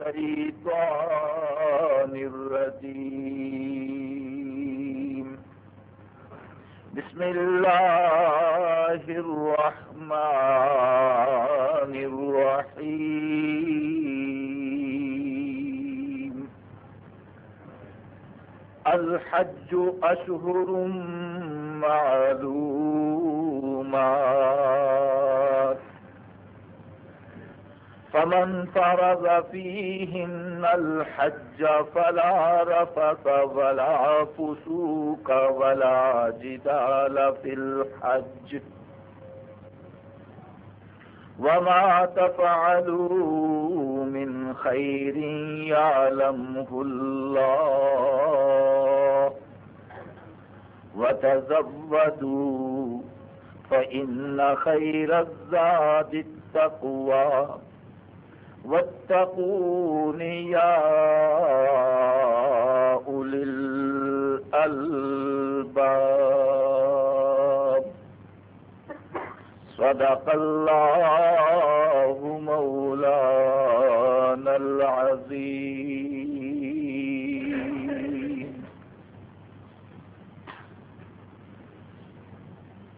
الشيطان الرجيم. بسم الله الرحمن الرحيم. الحج أشهر معلومات. فمن فرض فيهن الحج فلا رفث ولا فسوق ولا جدال في الحج. وما تفعلوا من خير يعلمه الله. وتزودوا فإن خير الزاد التقوى. واتقون يا أولي الألباب. صدق الله مولانا العظيم.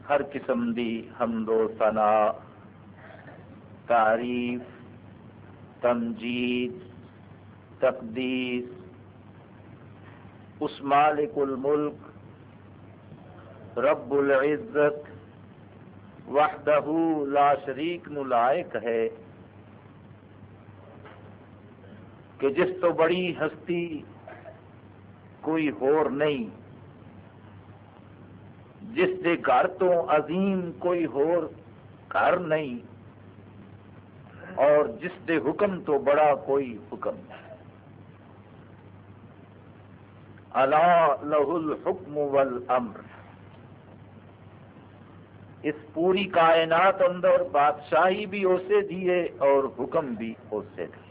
ہر قسم دی حمد و ثنا تعریف تمجید، تقدیس، اس مالک الملک، رب العزت، وحدہ لا شریک نو لائق ہے، کہ جس تو بڑی ہستی کوئی ہور نہیں، جس دے گھر تو عظیم کوئی ہور گھر نہیں۔ اور جس دے حکم تو بڑا کوئی حکم نہیں۔ اللہ لہ الحکم والامر۔ اس پوری کائنات اندر بادشاہی بھی اسے دیے اور حکم بھی اسے دیے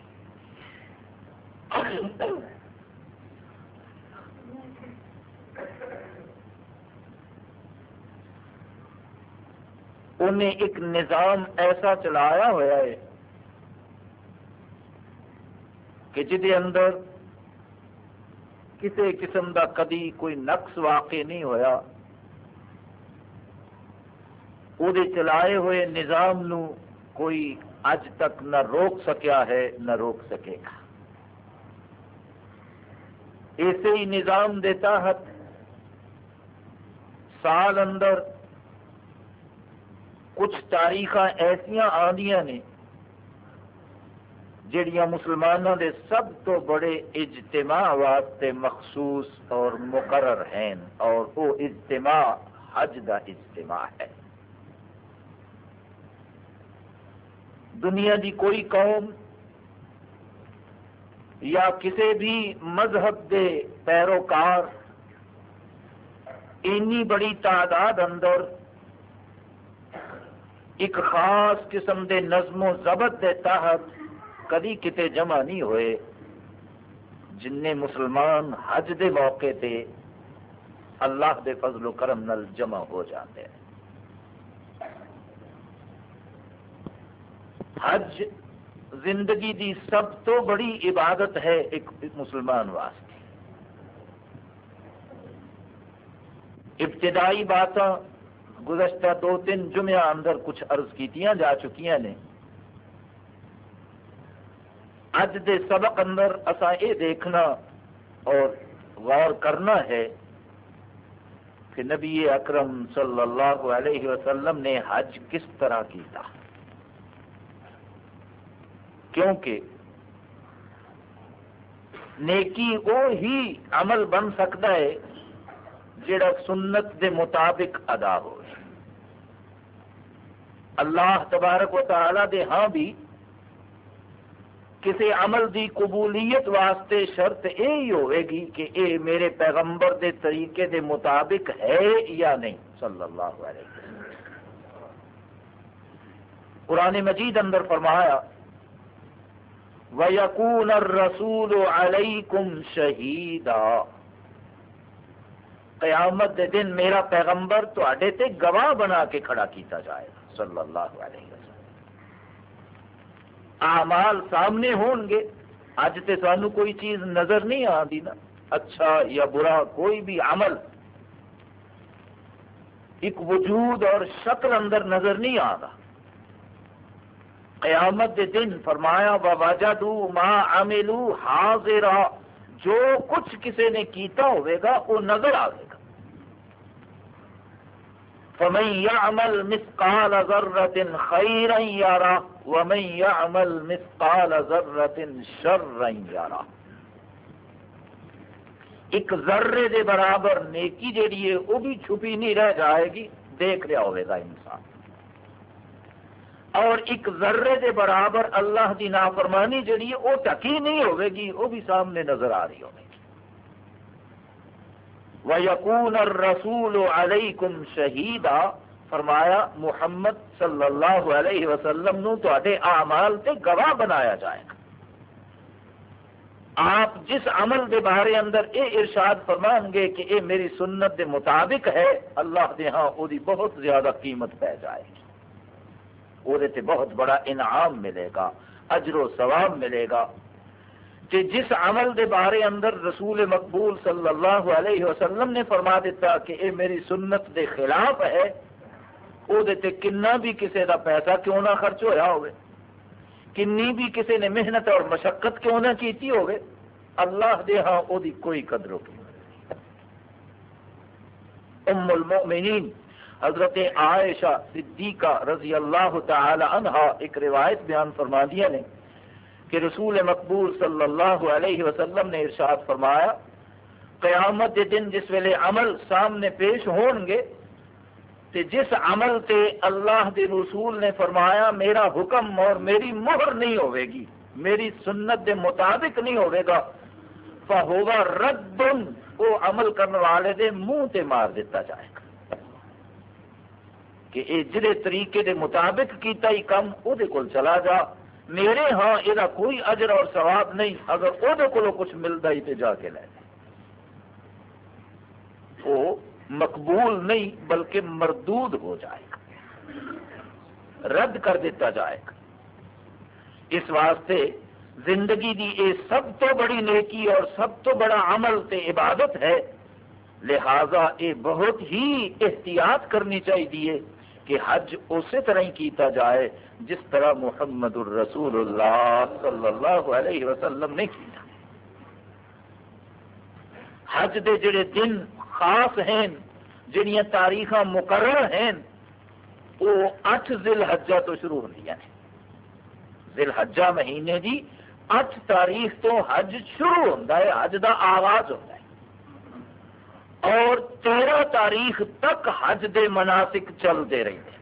انہیں ایک نظام ایسا چلایا ہوا ہے کہ جہد اندر کسی قسم کا کدی کوئی نقص واقع نہیں ہویا وہ چلائے ہوئے نظام نو کوئی اج تک نہ روک سکیا ہے، نہ روک سکے گا۔ اسی ہی نظام دے تحت سال اندر کچھ تاریخ ایسا آدیاں نے جڑیاں مسلمانوں دے سب تو بڑے اجتماع واسطے مخصوص اور مقرر ہیں اور وہ اجتماع حج دا اجتماع ہے۔ دنیا دی کوئی قوم یا کسی بھی مذہب دے پیروکار اینی بڑی تعداد اندر ایک خاص قسم دے نظم و ضبط دے تحت کدی کتے جمع نہیں ہوئے۔ جن مسلمان حج دے موقع تے اللہ دے فضل و کرم نل جمع ہو جاتے ہیں۔ حج زندگی دی سب تو بڑی عبادت ہے ایک مسلمان واسطے۔ ابتدائی بات گزشتہ دو تین جمعہ اندر کچھ عرض کیتیاں جا چکیاں نے۔ اج دے سبق اندر اسا یہ دیکھنا اور غور کرنا ہے کہ نبی اکرم صلی اللہ علیہ وسلم نے حج کس طرح کیتا کیونکہ نیکی وہ ہی عمل بن سکتا ہے جڑا سنت دے مطابق ادا ہو اللہ تبارک و تعالی دے ہاں بھی کسی عمل دی قبولیت واسطے شرط یہی ہوئے گی کہ اے میرے پیغمبر دے طریقے دے مطابق ہے یا نہیں۔ صلی اللہ علیہ وسلم۔ قرآن مجید اندر فرمایا، وَيَكُونَ الرَّسُولُ عَلَيْكُمْ شَهِيدًا۔ قیامت دے دن میرا پیغمبر تے تے گواہ بنا کے کھڑا کیتا جائے۔ گا صلی اللہ علیہ وسلم۔ اعمال سامنے ہون گے۔ اج تے سانو کوئی چیز نظر نہیں آتی نا۔ اچھا یا برا کوئی بھی عمل۔ ایک وجود اور شکل اندر نظر نہیں آتا قیامت دے دن فرمایا وجدو ما عملو حاضرا جو کچھ کسی نے کیتا ہوئے گا، وہ نظر آئے گا۔ فمن يعمل مثقال ذرة خيرا يرى ومن يعمل مثقال ذرة شرا يرى ایک ذرے دے برابر نیکی جیڑی ہے وہ بھی چھپی نہیں رہ جائے گی۔ دیکھ رہا ہوئے گا انسان۔ اور ایک ذرے دے برابر اللہ دی نافرمانی جڑی ہے وہ ٹکی نہیں ہوئے گی وہ بھی سامنے نظر آ رہی ہوگی وَيَكُونَ الرَّسُولُ عَلَيْكُمْ شَهِيدًا۔ فرمایا، محمد صلی اللہ علیہ وسلم نو تو اعمال تے گواہ بنایا جائے گا. آپ جس عمل دے بارے اندر اے ارشاد فرمان گے کہ اے میری سنت دے مطابق ہے، اللہ دے ہاں وہ بہت زیادہ قیمت پہ جائے گی۔ وہ بہت بڑا انعام ملے گا، اجر و ثواب ملے گا۔ کہ جس عمل دے بارے اندر رسول مقبول صلی اللہ علیہ وسلم نے فرما دیتا کہ اے میری سنت دے خلاف ہے وہ کنا بھی کسی دا پیسہ کیوں نہ خرچ ہویا ہوئے کنی بھی کسی نے محنت اور مشقت کیوں نہ کیتی ہوئے اللہ دے ہاں وہ کوئی قدر ہو ام المؤمنین حضرت عائشہ صدیقہ رضی اللہ تعالی عنہ ایک روایت بیان فرما دیا نے کہ رسول مقبول صلی اللہ علیہ وسلم نے ارشاد فرمایا قیامت دے دن جس ویلے عمل سامنے پیش ہون گے تے جس عمل تے اللہ دے رسول نے فرمایا میرا حکم اور میری مہر نہیں ہوئے گی، میری سنت دے مطابق نہیں ہوئے گا فہوگا رد وہ عمل کرنے والے دے منہ تے مار دیتا جائے گا۔ کہ اے جڑے طریقے دے مطابق کیتا ہی کم، او دے وہ چلا جا۔ میرے ہاں یہ کوئی اجر اور ثواب نہیں، اگر وہ کچھ ملتا ہی تے جا کے لے جائے وہ مقبول نہیں بلکہ مردود ہو جائے گا۔ رد کر دیتا جائے گا۔ اس واسطے زندگی دی اے سب تو بڑی نیکی اور سب تو بڑا عمل تے عبادت ہے، لہذا اے بہت ہی احتیاط کرنی چاہیے کہ حج اسی طرح ہی کیتا جائے جس طرح محمد الرسول اللہ صلی اللہ علیہ وسلم نے کیا حج دے جڑے دن خاص ہیں جڑیاں تاریخ مقرر ہیں، وہ اٹھ ذل حجہ تو شروع ہوئی ہیں۔ ذل حجہ مہینے دی اٹھ تاریخ تو حج شروع ہوتا ہے، حج دا آغاز ہوتا ہے۔ اور تیرہ تاریخ تک حج دے مناسک چلتے رہتے ہیں۔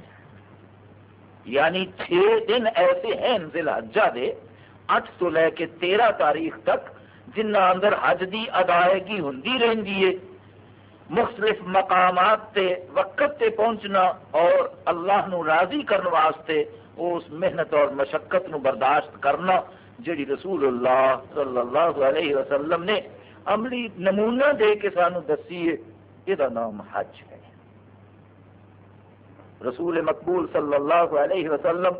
یعنی چھ دن ایسے ہیں ذل حجہ دے، اٹھ تو لے کے تیرہ تاریخ تک جنہ اندر حج دی ادائیگی ہوں رہی ہے، مختلف مقامات تے وقت تے پہنچنا اور اللہ نو راضی کرنے واسطے اس محنت اور مشقت نو برداشت کرنا جڑی رسول اللہ صلی اللہ علیہ وسلم نے عملی نمونہ دے کے سانو دسی ہے یہ نام حج ہے۔ رسول مقبول صلی اللہ علیہ وسلم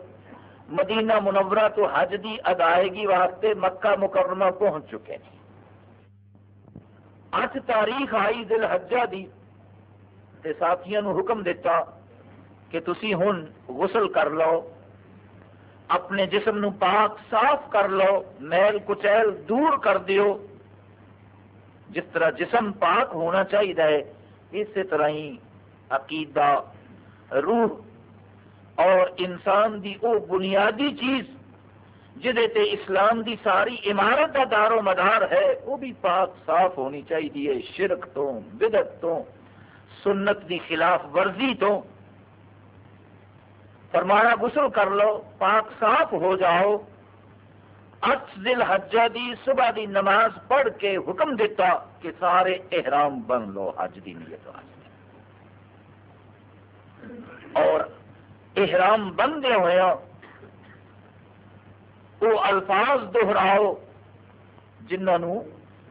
مدینہ منورہ تو حج دی ادائیگی واسطے مکہ مکرمہ پہنچ چکے ہیں۔ اٹھ تاریخ آئی دل حجہ دی۔ تے ساتھیاں نو حکم دیتا کہ تسی ہن غسل کر لو، اپنے جسم نو پاک صاف کر لو، میل کچیل دور کر دیو۔ جس طرح جسم پاک ہونا چاہیے اسی طرح ہی عقیدہ، روح اور انسان دی او بنیادی چیز جہے تے اسلام دی ساری عمارت کا دار و مدار ہے وہ بھی پاک صاف ہونی چاہیے، شرک تو بدت تو، سنت دی خلاف ورزی تو۔ فرمایا، غسل کر لو، پاک صاف ہو جاؤ۔ اٹھ دل حجہ دی صبح دی نماز پڑھ کے حکم دیتا کہ سارے احرام بن لو، حج دی نیت اور احرام بندے ہوئے وہ الفاظ دہراؤ جنہوں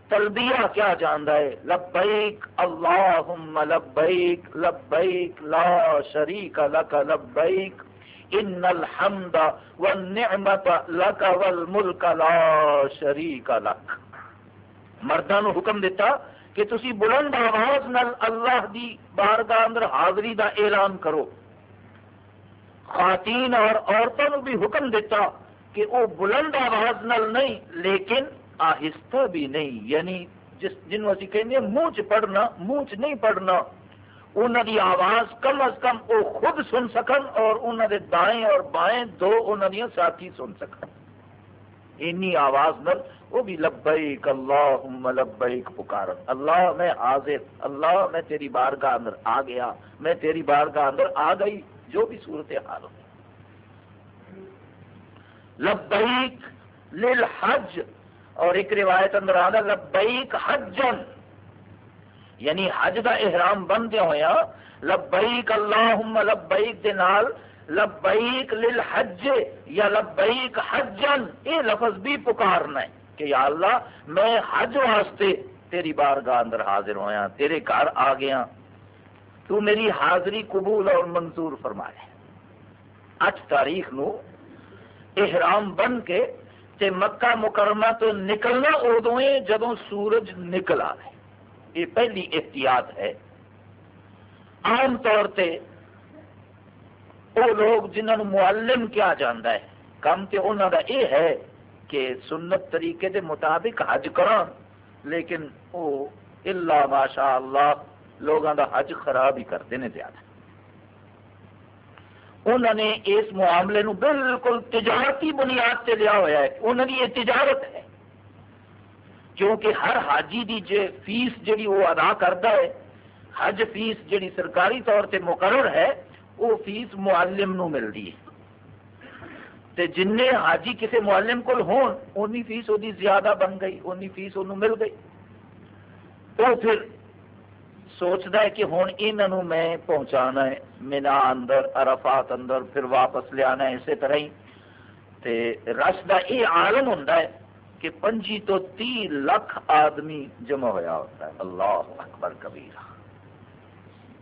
تلبیہ کیا جانتا ہے۔ لبیک اللہم لبیک لبیک لا شریک لک، لبیک ان الحمد والنعمت لک والملک لا شریک لک۔ مردوں حکم دیتا کہ تسی بلند آواز نال اللہ دی بارگاہ اندر حاضری دا اعلان کرو۔ خواتین اور عورتوں بھی حکم دیتا کہ وہ بلند آواز نال نہیں، لیکن آہستہ بھی نہیں۔ یعنی جس جنوں اسی کہنے منہ چ پڑھنا منہ چ نہیں پڑھنا انہوں دی آواز کم از کم وہ خود سن سکن اور انہوں دے دائیں اور بائیں دو انہوں دیا ساتھی سن سکن۔ اینی آواز نل وہ بھی لبیک اللہم، لبیک پکارن۔ اللہ میں حاضر، اللہ میں تیری بارگاہ اندر آ گیا، میں تیری بارگاہ اندر آ گئی۔ جو بھی صورت حال ہو۔ لبیک للحج، اور ایک روایت اندر آدھا لبیک حجن۔ یعنی حج دا احرام بندے ہویا ہاں، لبیک اللہم، لبیک دے نال، لبیک للحج یا لبیک حجن۔ یہ لفظ بھی پکارنا ہے کہ یا اللہ، میں حج واسطے تیری بارگاہ اندر حاضر ہویا، تیرے گھر آ گیا۔ تو میری حاضری قبول اور منظور فرمائے۔ اٹھ تاریخ نو احرام بن کے تے مکہ مکرمہ تو نکلنا ادو ہے جدو سورج نکل آئے یہ پہلی احتیاط ہے۔ عام طور پہ وہ لوگ جنہوں معلم کیا جانا ہے کام تو انہوں کا یہ ہے کہ سنت طریقے دے مطابق حج کران، لیکن وہ اللہ ماشاء اللہ لوگوں کا حج خراب ہی کرتے ہیں زیادہ۔ انہوں نے اس معاملے نو بالکل تجارتی بنیاد سے لیا ہوا ہے۔ انہوں نے یہ تجارت ہے۔ کیونکہ ہر حاجی دی جو فیس جڑی وہ ادا کرتا ہے، حج فیس جڑی سرکاری طور سے مقرر ہے، وہ فیس معلم نو ملتی ہے۔ تے جن حاجی کسی معلم کو ہون، اونی فیس وہ زیادہ بن گئی، اونی فیس انہوں مل گئی۔ وہ پھر سوچتا ہے کہ ہوں یہاں میں پہنچانا ہے، مینا اندر، عرفات اندر، پھر واپس لیا ہے، اسی طرح ہی۔ تے رش کا یہ عالم ہوں کہ پنجی تو تی لاکھ آدمی جمع ہوا ہوتا ہے۔ اللہ اکبر کبیر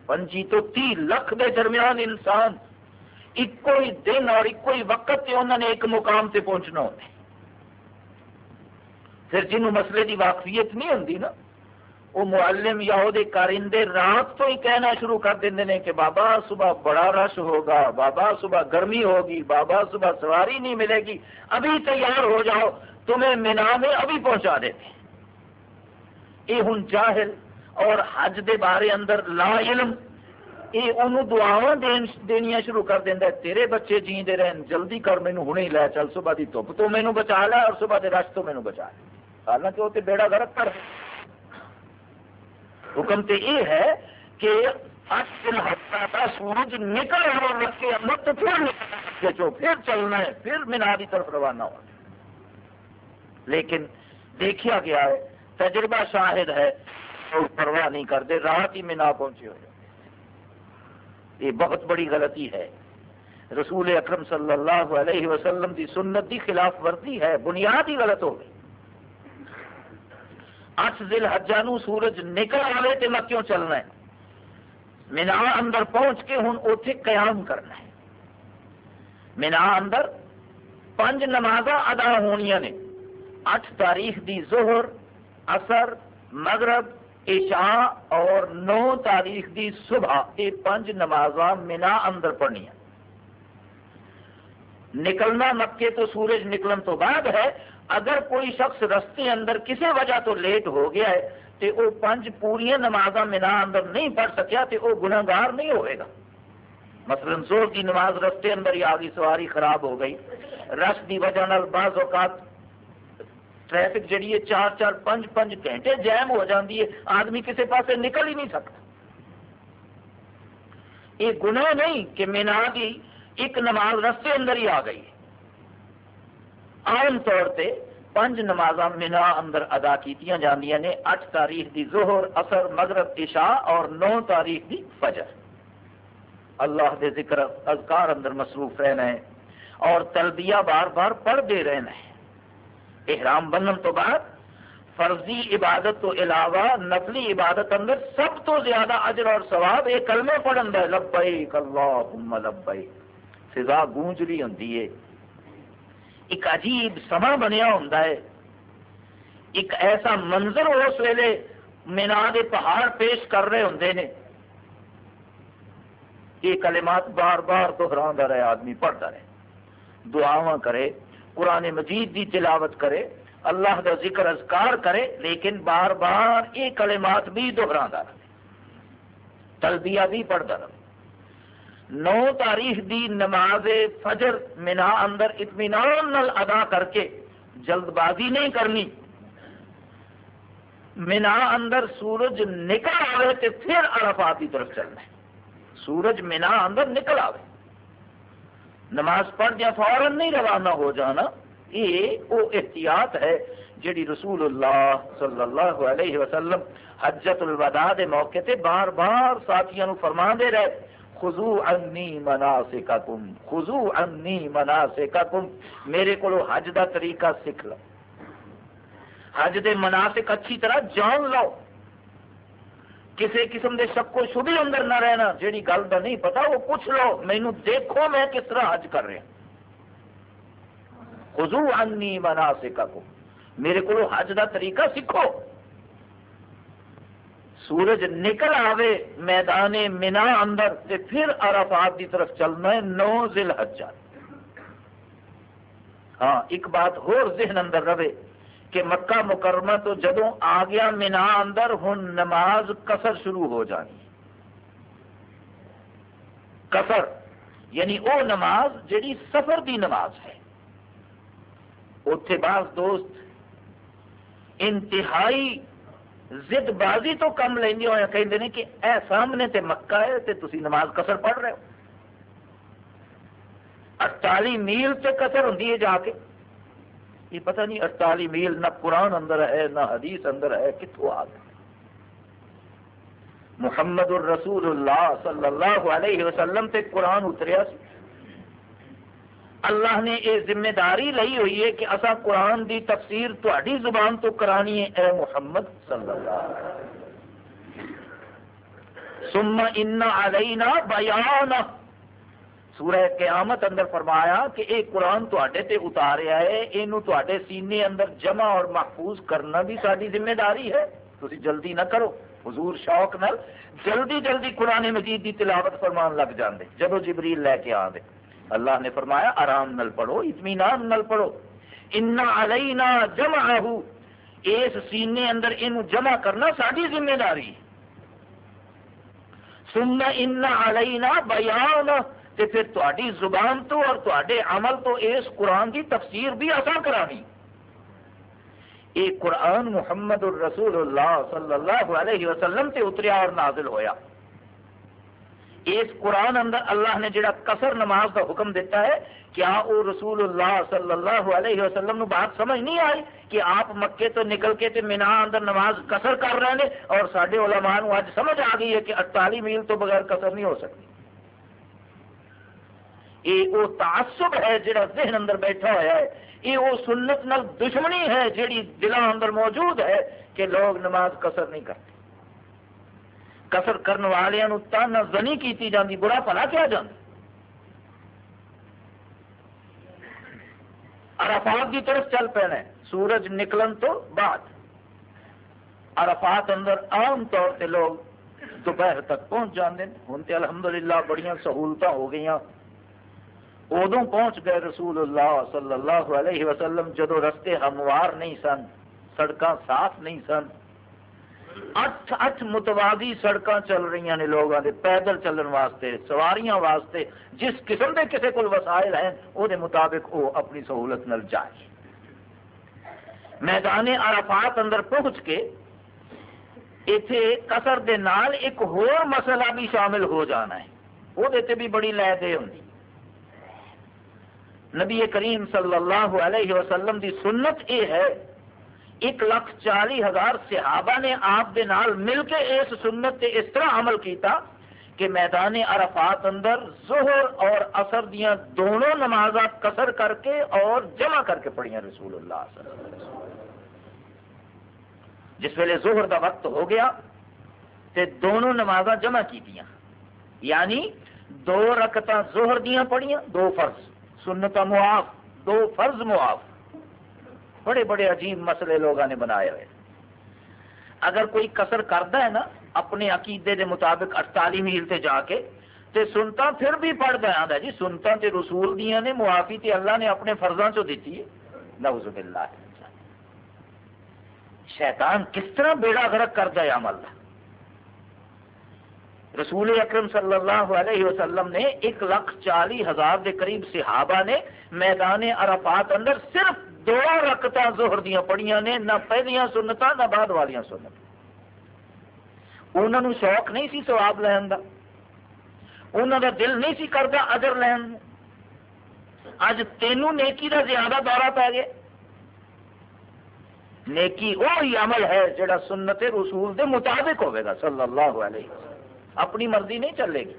پنجی تو تی لاکھ دے درمیان انسان ایک ہی دن اور ایک ہی وقت سے انہوں نے ایک مقام سے پہنچنا ہوتا ہے۔ پھر جنہوں مسئلے کی واقفیت نہیں ہوتی نا وہ معلم یا وہ کارندے رات تو ہی کہنا شروع کر دیں کہ بابا صبح بڑا رش ہوگا، بابا صبح گرمی ہوگی، بابا صبح سواری نہیں ملے گی، ابھی تیار ہو جاؤ، تمہیں مینا میں ابھی پہنچا دیتے یہ ہوں جاہل اور حج دے بارے اندر لا علم یہ انہوں دعا دنیا شروع کر دینا تیرے بچے جیندے رہن، جلدی کر مینو ہوں لے چل، صبح کی دھوپ تو مینو بچا لیا اور صبح کے رش تو مینو بچا لیا حالانکہ وہ تو بیڑا گرک کر حکم تو یہ ہے کہ سورج نکل رہا کے اندر تو پھر نکل پھر چلنا ہے، پھر مینار کی طرف روانہ ہو لیکن دیکھا گیا ہے، تجربہ شاہد ہے پرواہ نہیں کرتے رات ہی مینا پہنچے ہوئے یہ بہت بڑی غلطی ہے۔ رسول اکرم صلی اللہ علیہ وسلم کی سنت کی خلاف ورزی ہے بنیاد ہی غلط ہو گئی۔ اٹھ دل حجا سورج نکل آئے تو میں کیوں چلنا ہے؟ مینا اندر پہنچ کے ہوں اتے قیام کرنا ہے۔ مینا اندر پانچ نماز ادا ہونی نے۔ اٹھ تاریخ دی ظہر اثر مغرب، عشاء اور نو تاریخ دی صبح یہ پانچ نماز مینا اندر پڑھنی نکلنا مکے تو سورج نکلن تو بعد ہے اگر کوئی شخص رستے اندر کسی وجہ تو لیٹ ہو گیا ہے تو وہ پانچ پوریا نماز مینا اندر نہیں پڑھ سکیا تو وہ گناگار نہیں ہوئے گا۔ مثلا زور کی نماز رستے اندر ہی آگی سواری خراب ہو گئی۔ رش کی وجہ بعض اوقات ٹریفک جڑی ہے چار چار پانچ پانچ گھنٹے جیم ہو جاتی ہے، آدمی کسی پاس نکل ہی نہیں سکتا۔ یہ گناہ نہیں کہ مینا کی ایک نماز رستے اندر ہی آ گئی عام طور پہ پنج نماز مینا اندر ادا کی جاندیاں نے، اٹھ تاریخ دی ظہر اثر مغرب، عشاء اور نو تاریخ دی فجر۔ اللہ دے ذکر اذکار اندر مصروف رہنا ہے اور تلبیہ بار بار پڑھتے رہنا ہے۔ احرام بنن تو بعد فرضی عبادت تو علاوہ نفلی عبادت اندر سب تو زیادہ اجر اور ثواب یہ کلمے پڑھن ہے، لبیک اللہم لبیک۔ فضا گونجلی ہوں ایک عجیب سما بنیا ہوں ایک ایسا منظر اس ویلے مینا دے پہاڑ پیش کر رہے ہوں نے۔ یہ کلمات بار بار دہرا رہے، آدمی پڑھتا رہے۔ دعاواں کرے، قرآن مجید کی تلاوت کرے، اللہ کا ذکر اذکار کرے، لیکن بار بار یہ کلمات بھی دہرا رہے۔ تلبیہ بھی پڑھتا رہے نو تاریخ دی نماز فجر منا اندر اطمینان نل ادا کر کے جلد بازی نہیں کرنی۔ منا اندر سورج نکل آئے تو پھر عرفات کی طرف چلنا ہے۔ سورج منا اندر نکل آئے نماز پڑھ دیا فوراً نہیں روانہ ہو جانا۔ یہ وہ احتیاط ہے جڑی رسول اللہ صلی اللہ علیہ وسلم حجت الوداع دے موقع تے بار بار ساتھیوں فرما دے رہے۔ خزو انی منا سکا خزو انی منا سکا میرے کو حج دا طریقہ سیکھ لو۔ حج دے مناسک اچھی طرح جان لو۔ کسی قسم دے شک و شبی اندر نہ رہنا، جیڑی گل کا نہیں پتا، وہ پوچھ لو، مینو دیکھو میں کس طرح حج کر رہا۔ خزو انی منا سکا میرے کو حج دا طریقہ سیکھو۔ سورج نکل آوے میدان منا اندر تے پھر عرفات دی طرف چلنا ہے، نو ذل حجا ہاں ایک بات ہور ذہن اندر رہے کہ مکہ مکرمہ تو جدوں آ گیا منا اندر، ہن نماز کسر شروع ہو جانی۔ کسر یعنی او نماز جڑی سفر دی نماز ہے۔ اتنے بعض دوست انتہائی زد بازی تو کم لینی ہوا کہ کہ اے سامنے تے مکہ ہے تے تسی نماز قصر پڑھ رہے ہو۔ اٹتالی میل تے قصر ہوں جا کے۔ یہ پتہ نہیں اٹتالی میل نہ قرآن اندر ہے، نہ حدیث اندر ہے کتوں آ گیا۔ محمد الرسول اللہ صلی اللہ علیہ وسلم تے قرآن اتریا سی۔ اللہ نے یہ ذمہ داری لئی ہوئی ہے کہ اصا قرآن دی تفسیر تاری زبان تو کرانی ہے، اے محمد صلی اللہ علیہ وسلم۔ سم ان علینا بیان سورہ قیامت اندر فرمایا کہ اے قرآن تے اتاریا ہے یہ سینے اندر جمع اور محفوظ کرنا بھی ساری ذمہ داری ہے۔ تھی جلدی نہ کرو، حضور شوق نال جلدی جلدی قرآن مجید دی تلاوت فرمان لگ جاندے۔ جب جبریل لے کے آدھے اللہ نے فرمایا، آرام نل پڑھو، اطمینان نل پڑھو۔ ان علینا جمع اس سینے اندر ان جمع کرنا ساری ذمہ داری۔ سننا ان علینا بیان تے پھر تاری زبان تو اور تے عمل تو اس قرآن کی تفسیر بھی آسان کرانی۔ یہ قرآن محمد الرسول اللہ صلی اللہ علیہ وسلم سے اتریا اور نازل ہویا۔ اس قرآن اندر اللہ نے جڑا قصر نماز کا حکم دیتا ہے کیا وہ رسول اللہ صلی اللہ علیہ وسلم نو بات سمجھ نہیں آئی کہ آپ مکے تو نکل کے تے مینا اندر نماز قصر کر رہے ہیں اور سارے علماء نو اج سمجھ آ گئی ہے کہ اڑتالی میل تو بغیر قصر نہیں ہو سکتی۔ یہ وہ تعصب ہے جڑا ذہن اندر بیٹھا ہوا ہے یہ وہ سنت نال دشمنی ہے جیڑی دلوں اندر موجود ہے کہ لوگ نماز قصر نہیں کرتے۔ کسر کرنے والوں تانا زنی کی جاتی برا پلا کیا جانا عرفات کی طرف چل پینا سورج نکلن تو بعد۔ عرفات اندر عام طور سے لوگ دوپہر تک پہنچ جاتے ہیں۔ ہوں تو الحمدللہ بڑی سہولت ہو گئی ادو پہنچ گئے رسول اللہ صلی اللہ علیہ وسلم جدو رستے ہموار نہیں سن سڑک صاف نہیں سن۔ اٹھ اٹھ متوازی سڑک چل رہی نے لوگوں کے پیدل چلن واسطے، سواریاں واسطے، جس قسم کے کسی کو وسائل ہیں وہ مطابق وہ اپنی سہولت نل جائے۔ میدان عرفات اندر پہنچ کے اتے قصر دے نال ایک ہور مسئلہ بھی شامل ہو جانا ہے۔ وہ دیتے بھی بڑی لے دے ہوں نبی کریم صلی اللہ علیہ وسلم دی سنت یہ ہے ایک لاکھ چالی ہزار صحابہ نے آپ دے نال مل کے اس سنت تے اس طرح عمل کیتا کہ میدان عرفات اندر ظہر اور اثر دیاں دونوں نمازات قصر کر کے اور جمع کر کے پڑھیاں رسول اللہ صلی اللہ علیہ وسلم۔ جس ویلے ظہر دا وقت ہو گیا تے دونوں نمازاں جمع کی یعنی دو رکت زہر دیا پڑھیاں، دو فرض، سنت معاف، دو فرض معاف۔ بڑے بڑے عجیب مسئلے لوگوں نے بنائے ہوئے۔ اگر کوئی کسر کرتا ہے نا، اپنے عقیدے دے مطابق اٹتالی میل تے جا کے، تے سنتا پھر بھی پڑھتا آتا جی سنتا تے رسول دیا نے معافی تے اللہ نے اپنے فرضاں چو دیتی ہے؟ نعوذ باللہ۔ شیطان کس طرح بیڑا غرق کرتا ہے عمل رسول اکرم صلی اللہ علیہ وسلم نے ایک لاکھ چالی ہزار دے قریب صحابہ نے میدان عرفات اندر صرف دو رکت زہر دیا پڑھیاں نے، نہ پہلیاں سنتا نہ بعد والیاں سنت انہوں نے شوق نہیں سی سواب لین کا انہوں کا دل نہیں سی کرتا ادر لین اج تینوں نیکی کا زیادہ دورہ پی گیا۔ نیکی وہی عمل ہے جڑا سنت رسول دے مطابق ہوئے گا، صلی اللہ علیہ وسلم۔ اپنی مرضی نہیں چلے گی۔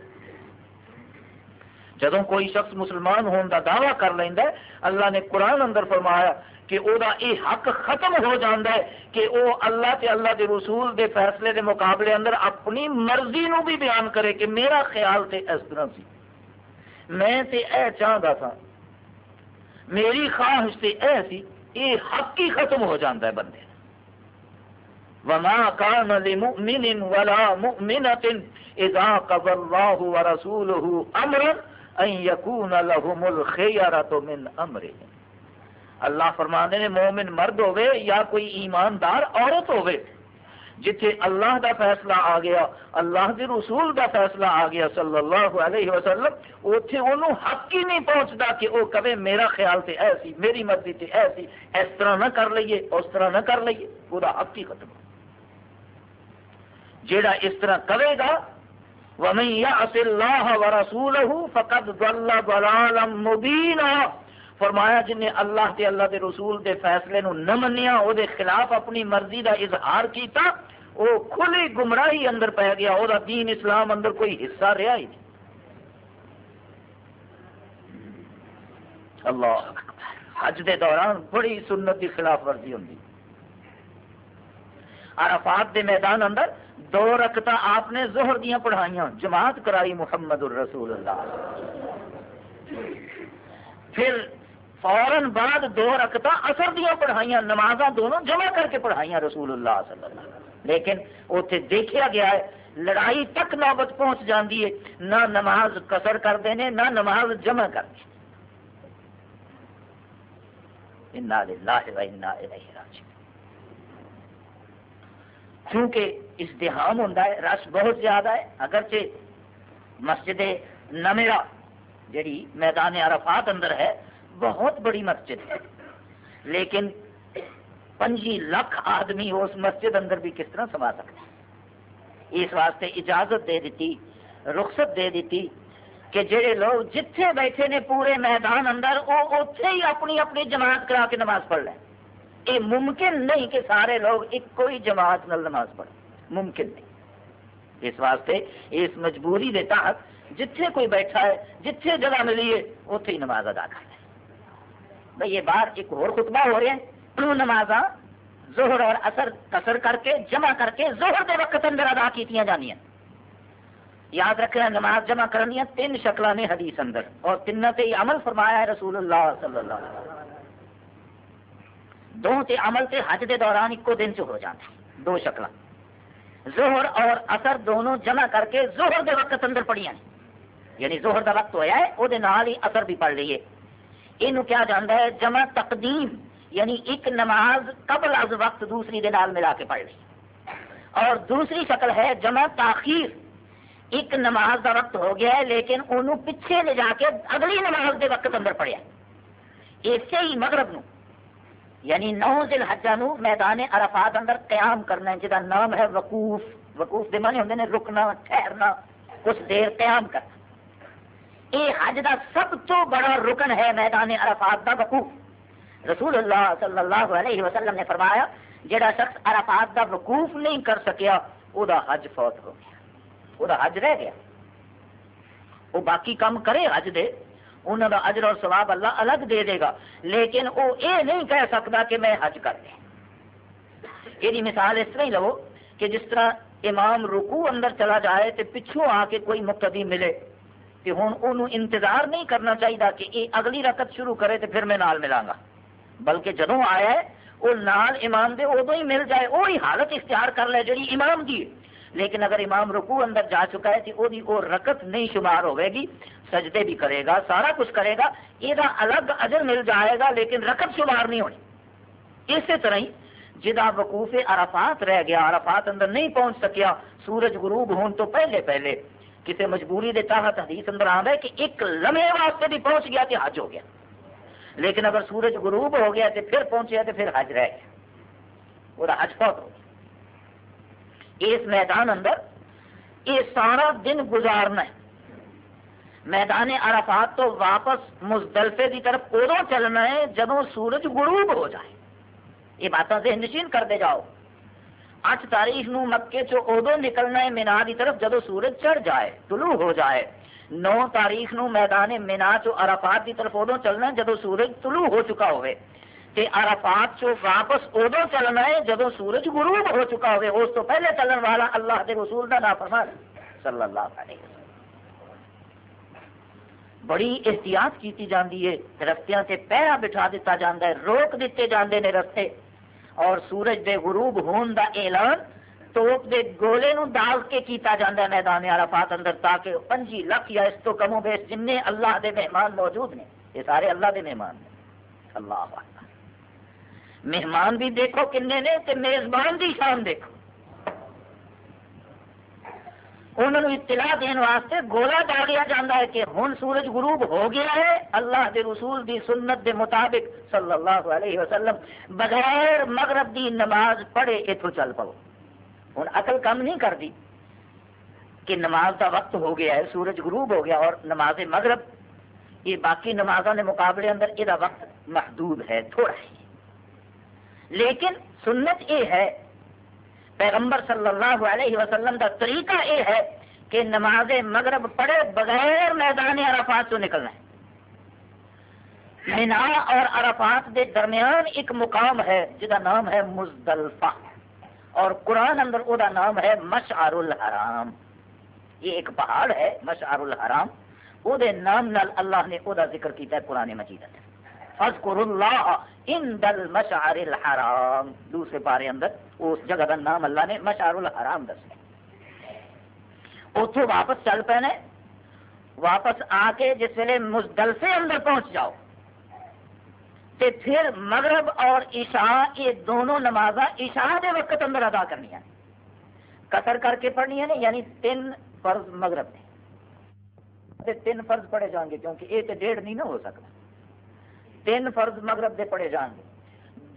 جدو کوئی شخص مسلمان ہون دا دعویٰ کر لینا ہے، اللہ نے قرآن اندر فرمایا کہ او دا اے حق ختم ہو جاتا ہے کہ او اللہ تے اللہ دے رسول دے فیصلے دے مقابلے اندر اپنی مرضی نو بھی بیان کرے کہ میرا خیال تے اس طرح سی۔ میں تے اے چاہتا تھا میری خواہش تے اے سی یہ حق ہی ختم ہو جاتا ہے بندے۔ وما كان لمؤمن ولا مؤمنة اذا قضى الله ورسوله امرا ان يكون لهم الخيرة من امرهم اللہ فرمانے نے مومن مرد ہوئے یا کوئی ایماندار عورت ہوئے جتھے اللہ دا فیصلہ آ گیا، اللہ دے رسول دا فیصلہ آ گیا صلی اللہ علیہ وسلم اتنے انہوں حق ہی نہیں پہنچتا کہ وہ کبھی میرا خیال تے ایسی میری مرضی تے ایسی اس طرح نہ کر لئیے، اس طرح نہ کر لئیے وہ حق ہی ختم۔ جیڑا اس طرح کرے گا وَمَن يَعْصِ اللَّهَ وَرَسُولَهُ فَقَدْ ضَلَّ ضَلَالًا مُبِينًا۔ فرمایا، جن نے اللہ تے اللہ دے رسول دے فیصلے نو نہ منیا، او دے خلاف اپنی مرضی دا اظہار کیتا، او کھلی گمراہی اندر پہ گیا، او دا دین اسلام اندر کوئی حصہ رہا ہی نہیں۔ اللہ حج دے دوران بڑی سنت دی خلاف ورزی ہوندی۔ عرفات دے میدان اندر دو رکتا آپ نے زہر دیا پڑھائیاں، جماعت کرائی محمد الرسول اللہ۔ پھر فوراً بعد دو رکتا اثر دیا پڑھائیاں، نمازاں دونوں جمع کر کے پڑھائیاں رسول اللہ صلی اللہ علیہ وسلم۔ لیکن اتنے دیکھا گیا ہے، لڑائی تک نوبت پہنچ جاتی ہے، نہ نماز قصر کرتے ہیں نہ نماز جمع کرتے کیونکہ ازدحام ہوتا ہے رش بہت زیادہ ہے۔ اگرچہ مسجد نمیرا جڑی میدان عرفات اندر ہے، بہت بڑی مسجد ہے۔ لیکن پنجی لاکھ آدمی اس مسجد اندر بھی کس طرح سما سکتا ہے اس واسطے اجازت دے دیتی، رخصت دے دیتی کہ جڑے لوگ جتھے بیٹھے نے پورے میدان اندر، وہ اتے ہی اپنی اپنی جماعت کرا کے نماز پڑھ لیں۔ یہ ممکن نہیں کہ سارے لوگ ایک کوئی جماعت نل نماز پڑھیں۔ ممکن نہیں۔ اس واسطے اس مجبوری کے تحت جتھے کوئی بیٹھا ہے، جتھے جگہ ملی ہے اتے ہی نماز ادا کر لیں۔ بھائی یہ باہر ایک اور خطبہ ہو رہے ہیں نماز زہر اور اثر کسر کر کے، جمع کر کے زہر کے وقت اندر ادا کی جانیاں۔ یاد رکھنا، نماز جمع کرنی تین شکل نے حدیث اندر۔ اور تین تے عمل فرمایا ہے رسول اللہ صلی اللہ علیہ وسلم۔ دو تے عمل تے حج دے دوران ایک دن چ ہو جاتے دو شکل زہر اور اثر دونوں جمع کر کے زہر دے وقت اندر پڑھیاں یعنی زہر دا وقت ہوا ہے او وہ ہی اثر بھی پڑھ لیے۔ یہ کیا جانا ہے، جمع تقدیم یعنی ایک نماز قبل از وقت دوسری دے نال ملا کے پڑھ لی۔ اور دوسری شکل ہے جمع تاخیر۔ ایک نماز دا وقت ہو گیا ہے، لیکن انہوں پیچھے لے جا کے اگلی نماز دے وقت اندر پڑھیا۔ ایسے ہی مغرب نو یعنی نو ذل حجا نو میدان عرفات اندر قیام کرنا ہے جہاں نام ہے وقوف. وقوف دے معنی ہوندے نے رکنا، ٹھہرنا، کچھ دیر قیام کرنا. یہ حج دا سب تو بڑا رکن ہے میدان عرفات دا وقوف. رسول اللہ صلی اللہ علیہ وسلم نے فرمایا، جڑا شخص عرفات دا وقوف نہیں کر سکیا وہ حج فوت ہو گیا. وہ حج رہ گیا. وہ باقی کام کرے حج دے انہوں دا اجر اور ثواب اللہ الگ دے دے گا۔ لیکن وہ یہ نہیں کہہ سکتا کہ میں حج کر دیں۔ یہ مثال اس طرح ہی لو کہ جس طرح امام رکو اندر چلا جائے تو پچھوں آ کے کوئی مقتدی ملے کہ ہوں وہ انتظار نہیں کرنا چاہیے کہ یہ اگلی رقط شروع کرے تو پھر میں نال ملا گا۔ بلکہ جدو آیا ہے وہ نال امام دے ادو ہی مل جائے وہی حالت اختیار کر لے جی امام کی لیکن اگر امام رکو اندر جا چکا ہے تو وہ رکت نہیں شمار ہوئے گی، سجدے بھی کرے گا، سارا کچھ کرے گا، یہ الگ اجر مل جائے گا، لیکن رکت شمار نہیں ہونی۔ اسی طرح ہی جہاں وقوف عرفات رہ گیا، عرفات اندر نہیں پہنچ سکیا، سورج غروب ہون تو پہلے پہلے کسی مجبوری کے تحت حدیث اندر آتا ہے کہ ایک لمحے واسطے بھی پہنچ گیا تو حج ہو گیا۔ لیکن اگر سورج غروب ہو گیا تو پھر پہنچیا تو پھر حج رہ گیا۔ وہ حج بہت ہو گیا۔ اس میدان اندر یہ سارا دن گزارنا ہے۔ میدان عرفات تو واپس مزدلفے کی طرف ادو چلنا ہے جدو سورج غروب ہو جائے۔ یہ باتیں ذہن نشین کرتے جاؤ۔ اٹھ تاریخ نو مکے چو ادو نکلنا ہے، مینا کی طرف جدو سورج چڑھ جائے، طلوع ہو جائے۔ نو تاریخ نو میدان مینا چو عرفات کی طرف ادو چلنا ہے جدو سورج طلوع ہو چکا ہوئے۔ تے عرفات چو واپس ادو چلنا ہے جدو سورج غروب ہو چکا ہوئے، اس تو پہلے چلن والا اللہ کے رسول کا نام فرمان صلی اللہ علیہ وسلم۔ بڑی احتیاط کی جاتی ہے، رستیاں سے پہرا بٹھا دیتا جاتا ہے، روک دیتے جاندے نے رستے۔ اور سورج دے غروب ہون دا اعلان، توپ دے گولے نو ڈال کے کیتا جاندہ ہے میدان عرفات اندر، تاکہ پنجی لکھ یا اس تو کمو بیس جن اللہ دے مہمان موجود نے، یہ سارے اللہ دے مہمان نے اللہ مہمان بھی دیکھو کنے نے تے میزبان دی شان دیکھو۔ انہوں اطلاع دین واسطے گولا ڈالیا جاتا ہے کہ ہوں سورج غروب ہو گیا ہے، اللہ دے رسول دی سنت دے مطابق صلی اللہ علیہ وسلم بغیر مغرب دی نماز پڑھے اتو چل پاؤ ہوں اقل کم نہیں کرتی کہ نماز کا وقت ہو گیا ہے، سورج غروب ہو گیا اور نماز مغرب، یہ باقی نمازوں کے مقابلے اندر یہ وقت محدود ہے، تھوڑا ہے لیکن سنت یہ ہے، پیغمبر صلی اللہ علیہ وسلم کا طریقہ یہ ہے کہ نماز مغرب پڑھے بغیر میدان عرفات تو نکلنا ہے مینا اور عرفات دے درمیان ایک مقام ہے جہاں نام ہے مزدلفہ، اور قرآن اندر وہ نام ہے مشعر الحرام۔ یہ ایک پہاڑ ہے، مشعر الحرام۔ وہ نام نال اللہ نے وہ ذکر کیا ہے، قرآن مجید۔ اندر فذکر اللہ ان دل مشعر الحرام دوسرے پارے اندر، اس جگہ کا نام اللہ نے مشعر الحرام دس اتو واپس چل پے واپس آ کے جس ویلے مزدلفے اندر پہنچ جاؤ۔ تے پھر مغرب اور عشاء، یہ دونوں نماز عشاء دے وقت اندر ادا کرنی قطر کر کے پڑھنی نے یعنی تین فرض مغرب نے تین فرض پڑھے جان گے، کیونکہ یہ تو ڈیڑھ نہیں نہ ہو سکتا۔ تین فرض مغرب دے پڑھے جان گے۔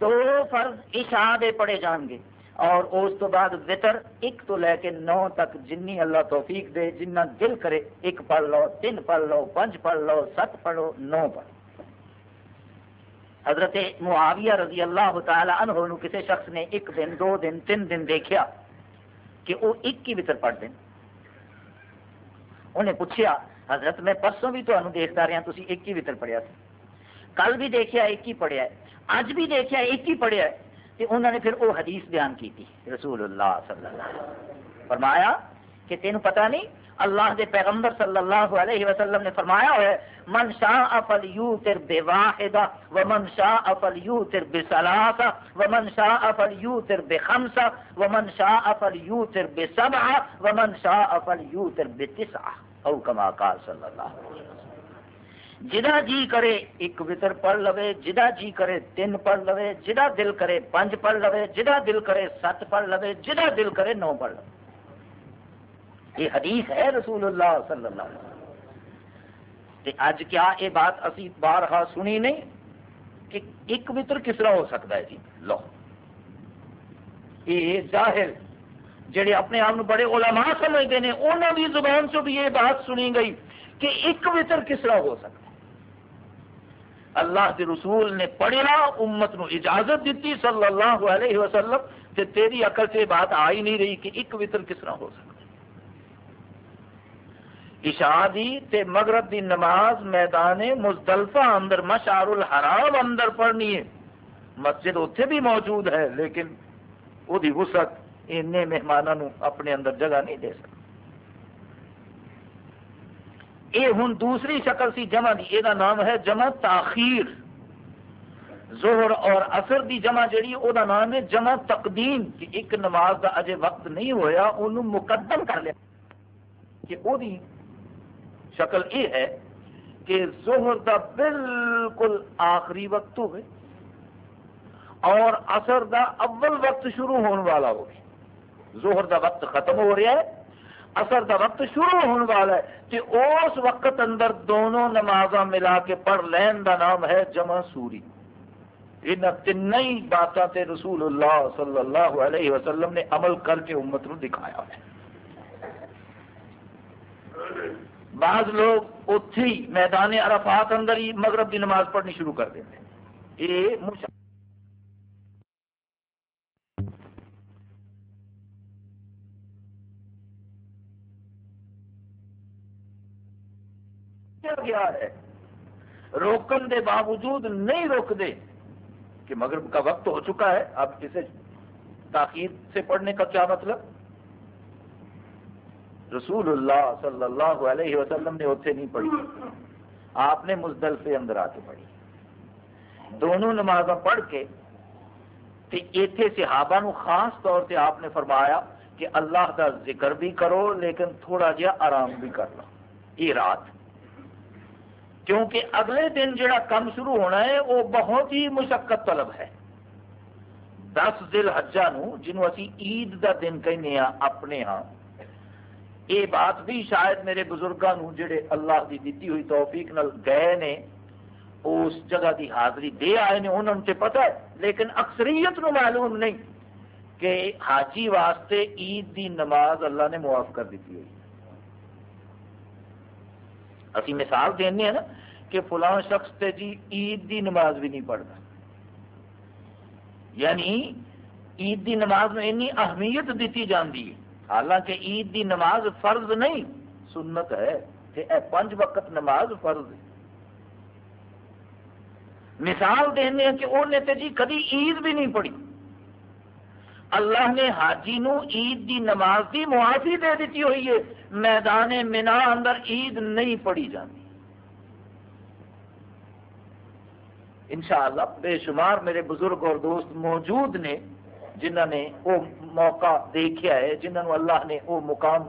دو فرض عشاء دے پڑھے جان گے۔ اور اس تو بعد وطر ایک تو لے کے نو تک جنی اللہ توفیق دے، جنہ دل کرے ایک پڑھ لو، تین پڑھ لو پانچ پڑھ لو ست پڑھو، نو پڑھ حضرت معاویہ رضی اللہ تعالی عنہ نو کسی شخص نے ایک دن، دو دن، تین دن دیکھا کہ وہ ایک ہی وطر پڑھ دیں انہیں پوچھا حضرت میں پرسوں بھی تمہیں دیکھتا رہا تھی ایک ہی وطر پڑھیا سی؟ کل بھی دیکھا ایک ہی پڑھیا ہے اج بھی دیکھا ایک ہی پڑھیا ہے کہ انہوں نے پھر وہ حدیث بیان کی تھی، رسول اللہ صلی اللہ علیہ وسلم۔ فرمایا کہ تین پتہ نہیں، اللہ دے پیغمبر صلی اللہ علیہ وسلم نے فرمایا ہے، من شاء فلیوتر بواحدہ ومن شاء فلیوتر بثلاثہ ومن شاء فلیوتر بخمسہ ومن شاء فلیوتر بسبعہ ومن شاء فلیوتر بتسعہ او کما قال صلی اللہ علیہ وسلم۔ جدا جی کرے ایک وطر پڑھ لو جدا جی کرے تین پڑھ لو جدا دل کرے پانچ پڑھ لو جدا دل کرے سات پڑھ لو جدا دل کرے نو پڑھ لو یہ حدیث ہے رسول اللہ صلی اللہ علیہ وسلم۔ اج کیا یہ بات اسی بارہا سنی نہیں کہ ایک وطر کس طرح ہو سکتا ہے جی؟ لو۔ یہ ظاہر، جڑے اپنے آپ بڑے علماء سمجھتے ہیں انہوں کی زبان سے بھی یہ بات سنی گئی کہ ایک وطر کس طرح ہو سکتا اللہ کے رسول نے پڑھیا امت نو اجازت دیتی صلی اللہ علیہ وسلم، تے تیری عقل سے بات آ ہی نہیں رہی کہ ایک وطر کس طرح ہو سکتا عشاء دی تے مغرب دی نماز میدان مزدلفہ اندر، مشعر الحرام اندر پڑھنی ہے۔ مسجد اتنے بھی موجود ہے، لیکن وہ وسعت ان مہمانوں اپنے اندر جگہ نہیں دے سکتا۔ یہ ہوں دوسری شکل سی جمع دی یہ نام ہے جمع تاخیر۔ زہر اور اثر دی جمع جڑی وہ نام ہے جمع تقدیم، کہ ایک نماز دا اجے وقت نہیں ہویا انہوں مقدم کر لیا۔ کہ وہ شکل یہ ہے کہ زہر دا بالکل آخری وقت ہوئے، اور اثر دا اول وقت شروع ہونے والا ہوگی زہر دا وقت ختم ہو رہا ہے اثر دا وقت شروع ہونے والا ہے کہ اس وقت اندر دونوں نمازاں ملا کے پڑھ لین دا نام ہے جمع سوری۔ ان تین باتوں تے رسول اللہ صلی اللہ علیہ وسلم نے عمل کر کے امت نو دکھایا ہے۔ بعض لوگ اتھی میدان عرفات اندر ہی مغرب کی نماز پڑھنی شروع کر دیتے یہ مشکل گیا ہے۔ روکن دے باوجود نہیں روک دے کہ مغرب کا وقت ہو چکا ہے۔ اب اسے تاخیر سے پڑھنے کا کیا مطلب؟ رسول اللہ صلی اللہ علیہ وسلم نے اتنے نہیں پڑھی۔ آپ نے مزدل سے اندر آ کے پڑھی۔ دونوں نمازاں پڑھ کے ایتھے صحابہ نو خاص طور سے آپ نے فرمایا کہ اللہ کا ذکر بھی کرو، لیکن تھوڑا جہا آرام بھی کر لو۔ یہ رات کیونکہ اگلے دن جڑا کم شروع ہونا ہے، وہ بہت ہی مشقت طلب ہے۔ دس دل حجا جنہوں اسی عید دا دن کہنے ہاں اپنے ہاں۔ یہ بات بھی شاید میرے بزرگوں جڑے اللہ کی دیتی ہوئی توفیق نال گئے نے، اس جگہ کی حاضری دے آئے نے انہوں نے پتا ہے۔ لیکن اکثریت نو معلوم نہیں کہ حاجی واسطے عید دی نماز اللہ نے معاف کر دیتی ہوئی۔ اسی مثال دینے ہیں نا کہ فلاں شخص تے جی عید دی نماز بھی نہیں پڑھتا۔ یعنی عید دی نماز میں اتنی اہمیت دیتی جاتی ہے۔ حالانکہ عید دی نماز فرض نہیں، سنت ہے۔ کہ اے پنج وقت نماز فرض ہے۔ مثال دینے کہ انہیں تے جی کدی عید بھی نہیں پڑھی۔ اللہ نے حاجی نو عید دی نماز دی معافی دے دیتی ہوئی ہے۔ میدان منا اندر عید نہیں پڑھی جاتی۔ انشاءاللہ بے شمار میرے بزرگ اور دوست موجود نے جنہ نے وہ موقع دیکھا ہے، جنہوں اللہ نے وہ مقام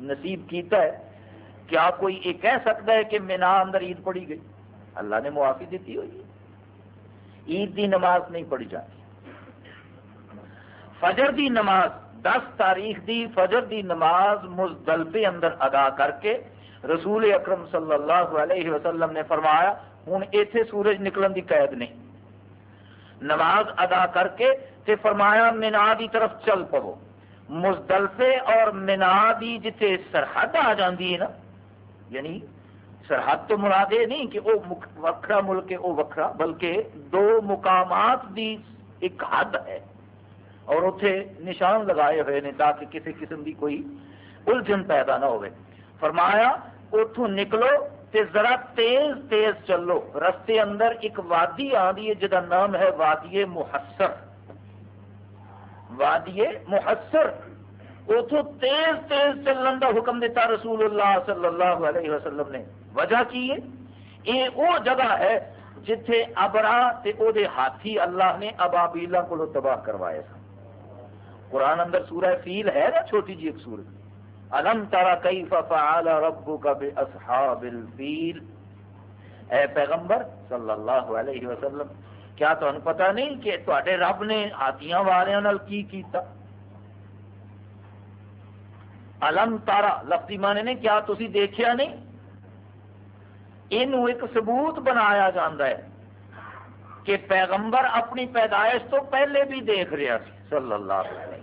نصیب کیتا ہے، کیا کوئی یہ کہہ سکتا ہے کہ مینا اندر عید پڑھی گئی؟ اللہ نے معافی دیتی ہوئی ہے۔ عید دی نماز نہیں پڑھی جاتی۔ فجر دی نماز، دس تاریخ دی فجر دی نماز مزدلفے اندر ادا کر کے رسول اکرم صلی اللہ علیہ وسلم نے فرمایا ہوں ایتھے سورج نکلن دی قید نہیں۔ نماز ادا کر کے تے فرمایا، مینا دی طرف چل پو۔ مزدلفے اور مینا دی جتھے سرحد آ جاندی ہے نا یعنی سرحد تو مراد یہ نہیں کہ وہ وکھرا ملک ہے وہ وکھرا، بلکہ دو مقامات دی ایک حد ہے۔ اور اتنے نشان لگائے ہوئے نے تاکہ کسی قسم کی کوئی الجھن پیدا نہ ہوئے۔ فرمایا اتوں نکلو تے ذرا تیز تیز چلو۔ رستے اندر ایک وادی آدھی ہے جہاں نام ہے وادی محسر۔ وادی محسر۔ اتو تیز تیز چلن کا حکم دیتا رسول اللہ صلی اللہ علیہ وسلم نے۔ وجہ کی ہے؟ یہ وہ جگہ ہے جتھے ابرا تے او دے ہاتھی اللہ نے ابابیلا کو تباہ کروایا تھا قرآن اندر سورہ فیل ہے نا چھوٹی جی ایک سورت الم تارا کئی فعال ربو کا الفیل؟ اے پیغمبر صلی اللہ علیہ وسلم، کیا تمہیں پتا نہیں کہ تے رب نے ہاتھیاں والوں کی کیتا؟ الم تارا لفظی مانے نے کیا تھی دیکھا نہیں؟ یہ ایک ثبوت بنایا جاتا ہے کہ پیغمبر اپنی پیدائش تو پہلے بھی دیکھ رہا سی، صلی اللہ علیہ وسلم۔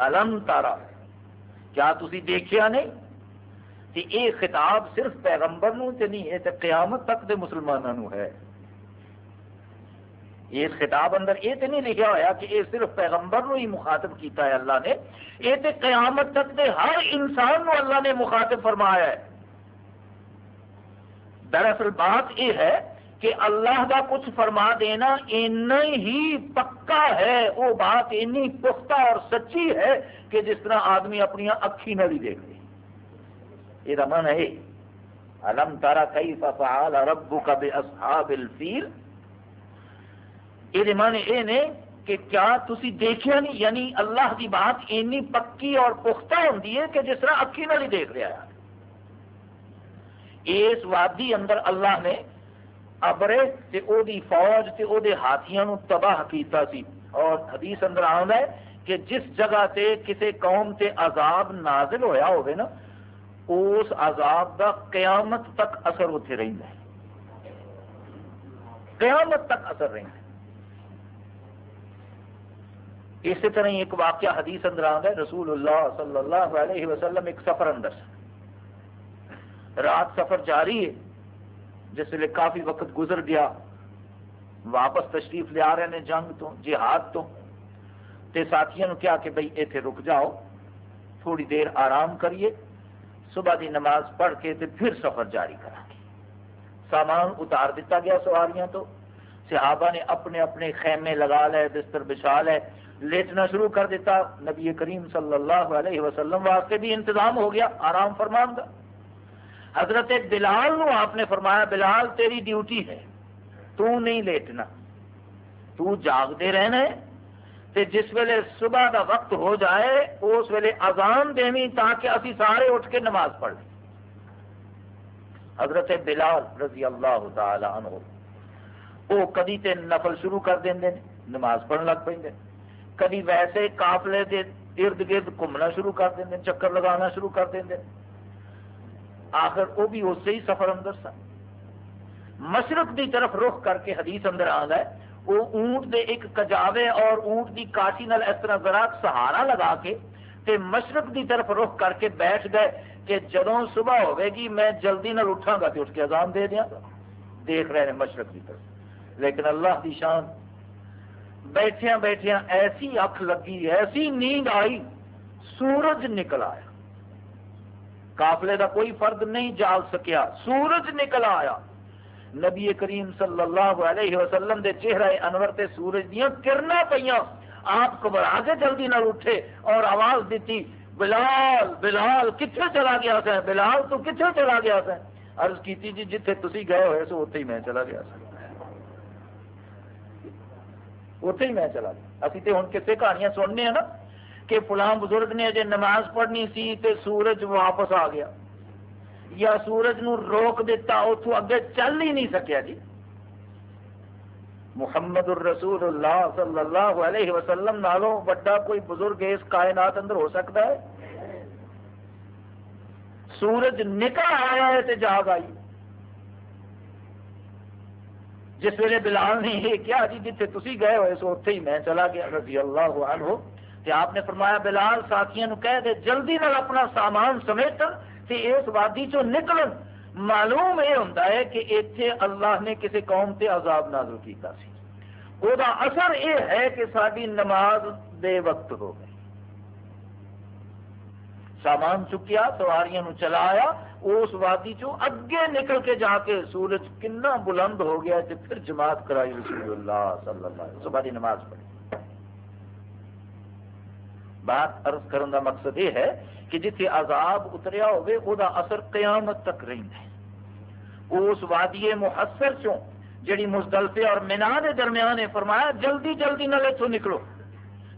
الم تارا، کیا تھی دیکھا نہیں؟ کہ یہ خطاب صرف پیغمبر نو تے نہیں ہے قیامت تک دے مسلمانوں ہے۔ اس خطاب اندر یہ تو نہیں لکھا ہوا کہ یہ صرف پیغمبر نو ہی مخاطب کیتا ہے اللہ نے یہ تو قیامت تک دے ہر انسان نو اللہ نے مخاطب فرمایا ہے۔ دراصل بات یہ ہے کہ اللہ کا کچھ فرما دینا ہی پکا ہے، وہ بات اینی پختہ اور سچی ہے کہ جس طرح آدمی اپنی اکھی نہ بھی دیکھ یہ من ہے۔ الم تارا کئی فعال ربو کا بے اصحاب الفیل؟ یہ من یہ نے کہ کیا تسی دیکھیا نہیں؟ یعنی اللہ کی بات اینی پکی اور پختہ ہوں کہ جس طرح اکھی نال ہی دیکھ رہا ہے اس وادی اندر اللہ نے ابرے تے او دی فوج تے او دے ہاتھیاں نو تباہ کیتا سی۔ اور حدیث اندر آندا ہے کہ جس جگہ تے کسے قوم تے عذاب نازل ہویا ہوئے نا، اس عذاب دا قیامت تک اثر اتنے رہتا ہے۔ قیامت تک اثر رہتا ہے۔ اسی طرح ایک واقعہ حدیث اندر آتا ہے رسول اللہ صلی اللہ علیہ وسلم ایک سفر اندر۔ رات سفر جاری ہے۔ جس ویلے کافی وقت گزر گیا، واپس تشریف لیا رہے ہیں جنگ تو، جہاد تو۔ تے ساتھیوں کیا کہ بھائی اتنے رک جاؤ، تھوڑی دیر آرام کریے، صبح دی نماز پڑھ کے تے پھر سفر جاری کرا گے سامان اتار دیتا گیا سواریاں تو۔ صحابہ نے اپنے اپنے خیمے لگا لے، بستر بچھا لے، لیٹنا شروع کر دیتا۔ نبی کریم صلی اللہ علیہ وسلم واسطے بھی انتظام ہو گیا، آرام فرمان کا حضرت بلال نو آپ نے فرمایا، بلال، تیری ڈیوٹی ہے۔ تو نہیں لیٹنا۔ تو جاگتے رہنا ہے۔ تے جس ویلے صبح دا وقت ہو جائے، اس ویلے اذان دینی تاکہ اسی سارے اٹھ کے نماز پڑھ لیں۔ حضرت بلال رضی اللہ تعالی عنہ، وہ کدی تے نفل شروع کر دیں نماز پڑھن لگ پہ کدی ویسے قافلے دے ارد گرد گھومنا شروع کر دیں چکر لگانا شروع کر دیں آخر وہ بھی اسی ہی سفر اندر سا۔ مشرق دی طرف رخ کر کے حدیث اندر آتا ہے، وہ اونٹ دے ایک کجاوے اور اونٹ دی کاٹی نال اس طرح ذرا سہارا لگا کے تے مشرق دی طرف رخ کر کے بیٹھ گئے کہ جدوں صبح ہوے گی، میں جلدی نال اٹھاں گا تے اٹھ کے اذان دے دیا دیکھ رہے ہیں مشرق دی طرف۔ لیکن اللہ دی شان بیٹھیا بیٹھیا ایسی اکھ لگی، ایسی نیند آئی، سورج نکل آیا۔ قافلے دا کوئی فرد نہیں جال سکیا، سورج نکل آیا۔ نبی کریم صلی اللہ علیہ وسلم دے چہرہ انور تے سورج دیا کرنا پہ آپ گھبرا کے جلدی نہ اٹھے اور آواز دیتی، بلال بلال کتنے چلا گیا سا؟ بلال، تو کتنے چلا گیا سا؟ عرض کی جی جتھے تسی گئے ہوئے سو اتنے ہی میں چلا گیا سا۔ اتنے ہی میں چلا گیا۔ ابھی تو ہوں کسے کہانیاں سننے ہیں نا؟ کہ فلاں بزرگ نے اجے نماز پڑھنی سی تے سورج واپس آ گیا۔ یا سورج نو روک دیتا اتو اگے چل ہی نہیں سکیا جی۔ محمد الرسول اللہ صلی اللہ علیہ وسلم نالوں بڑا کوئی بزرگ اس کائنات اندر ہو سکتا ہے۔ سورج نکل آیا ہے تے جاگ آئی۔ جس ویلے بلال نے یہ کیا جی جتنے تھی گئے ہوئے سو اتنے ہی میں چلا گیا رضی اللہ عنہ۔ تے آپ نے فرمایا بلال ساتھیوں کہہ دے، جلدی نال اپنا سامان سمیٹ تے اس وادی چو نکلن۔ معلوم یہ ہوتا ہے کہ اتنے اللہ نے کسی قوم تے عذاب نازل کیتا سی۔ وہ اثر یہ ہے کہ ساری نماز بے وقت ہو گئی۔ سامان چکیا، سواریاں نو چلایا، اس وادی چو اگے نکل کے جا کے سورج کنا بلند ہو گیا تے پھر جماعت کرائی رسول اللہ صلی اللہ علیہ وسلم صبح دی نماز پڑھی۔ بات عرض کرنے کا مقصد یہ ہے کہ جتنے عذاب اتریا ہوئے وہ اثر قیامت تک رہتا ہے اس وادی محسر چوں، جڑی مزدلفے اور مینا کے درمیان نے فرمایا، جلدی جلدی نہ اتوں نکلو۔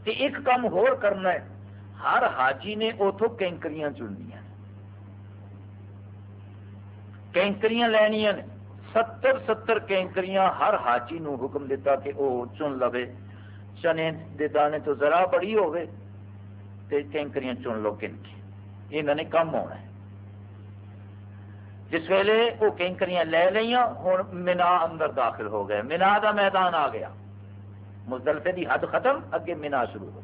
تے ایک کام ہور کرنا ہے، ہر حاجی نے اتوں کینکریاں چننیا کینکریاں لینیاں نے ستر ستر کینکریاں ہر حاجی نو حکم دیتا کہ وہ چن لو چنے دے دانے تو ذرا بڑی ہوئے کینکریاں چن لو کن کی انہوں نے کم ہونا ہے۔ جس ویلے وہ کینکریاں لے لیا ہوں مینا اندر داخل ہو گئے۔ مینا دا میدان آ گیا۔ مزدلفے دی حد ختم، اگے مینا شروع ہو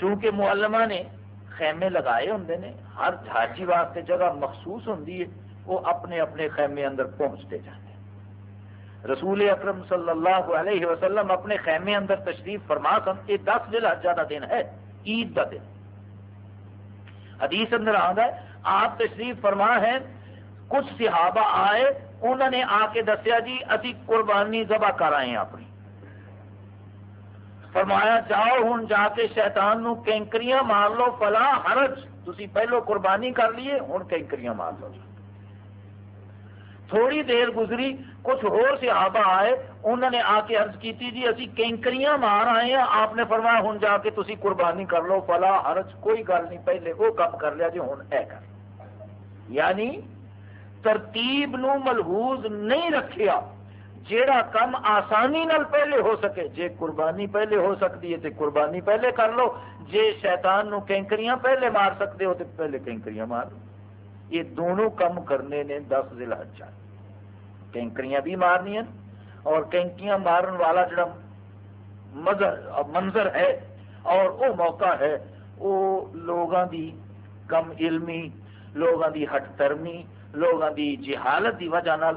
چونکہ معلمہ نے خیمے لگائے ہوں نے، ہر جھاجی واسطے جگہ مخصوص ہوں وہ اپنے اپنے خیمے اندر پہنچتے جاتے رسول اکرم صلی اللہ علیہ وسلم اپنے خیمے اندر تشریف فرما سن، یہ دس دل حجا دن ہے۔ عید کا دن۔ حدیث اندر ہے، آپ تشریف فرما ہے کچھ صحابہ آئے، انہوں نے آ کے دسیا جی ابھی قربانی ذبح کر آئے ہیں اپنی۔ فرمایا، جاؤ ہوں جا کے شیطان نو کینکریاں مار لو فلا حرج تھی پہلو قربانی کر لیے ہوں کینکریاں مار لو۔ تھوڑی دیر گزری، کچھ اور صحابہ آئے، انہوں نے آ کے عرض کی جی اسی کینکریاں مار آئے ہیں۔ آپ نے فرمایا ہوں جا کے تسی قربانی کر لو فلا حرج کوئی گل نہیں، پہلے وہ کم کر لیا جی ہوں اے کر یعنی ترتیب نو ملحوظ نہیں رکھیا، جیڑا کم آسانی نال پہلے ہو سکے۔ جے قربانی پہلے ہو سکتی ہے تو قربانی پہلے کر لو۔ جے شیطان نو کینکریاں پہلے مار سکتے ہو تو پہلے کینکریاں مار لو۔ یہ دونوں کم کرنے نے دس ضلع حجا کینکریاں بھی مارنی اور کینکیاں مارن والا جڑا منظر ہے اور وہ موقع ہے، وہ لوگوں دی کم علمی لوگوں دی ہٹ ترمی لوگوں دی جہالت دی وجہ نال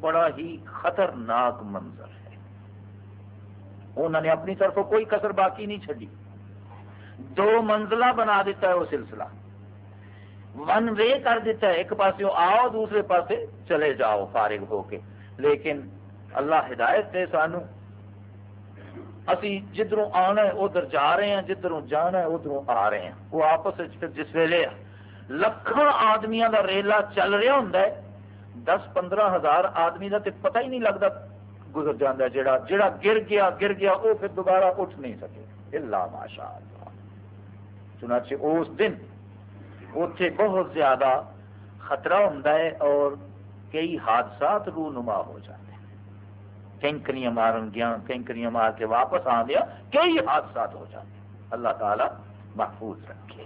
بڑا ہی خطرناک منظر ہے۔ انہوں نے اپنی طرف کوئی کسر باقی نہیں چڈی دو منزلہ بنا دیتا ہے وہ سلسلہ۔ ون وے کر دیتا ہے، ایک پاس آؤ دوسرے پاسے چلے جاؤ فارغ ہو کے۔ لیکن اللہ ہدایت دے سانو۔ اسی جدھروں آنا ہے، ادھر جا رہے ہیں، جدھروں جانا ہے، ادھروں آ رہے ہیں۔ وہ آپس جس ویلے لکھن آدمیاں دا ریلا چل رہا ہوں دس پندرہ ہزار آدمی کا تو پتہ ہی نہیں لگتا گزر جانا جڑا جڑا گر گیا گر گیا وہ پھر دوبارہ اٹھ نہیں سکے۔ اللہ ماشاء اللہ چنانچہ اس دن اتنے بہت زیادہ خطرہ ہوں اور کئی حادثات رونما ہو جاتے ہیں۔ کینکریاں مارن گیا، کینکریاں مار کے واپس آ گیا، کئی حادثات ہو جاتے ہیں۔ اللہ تعالی محفوظ رکھے۔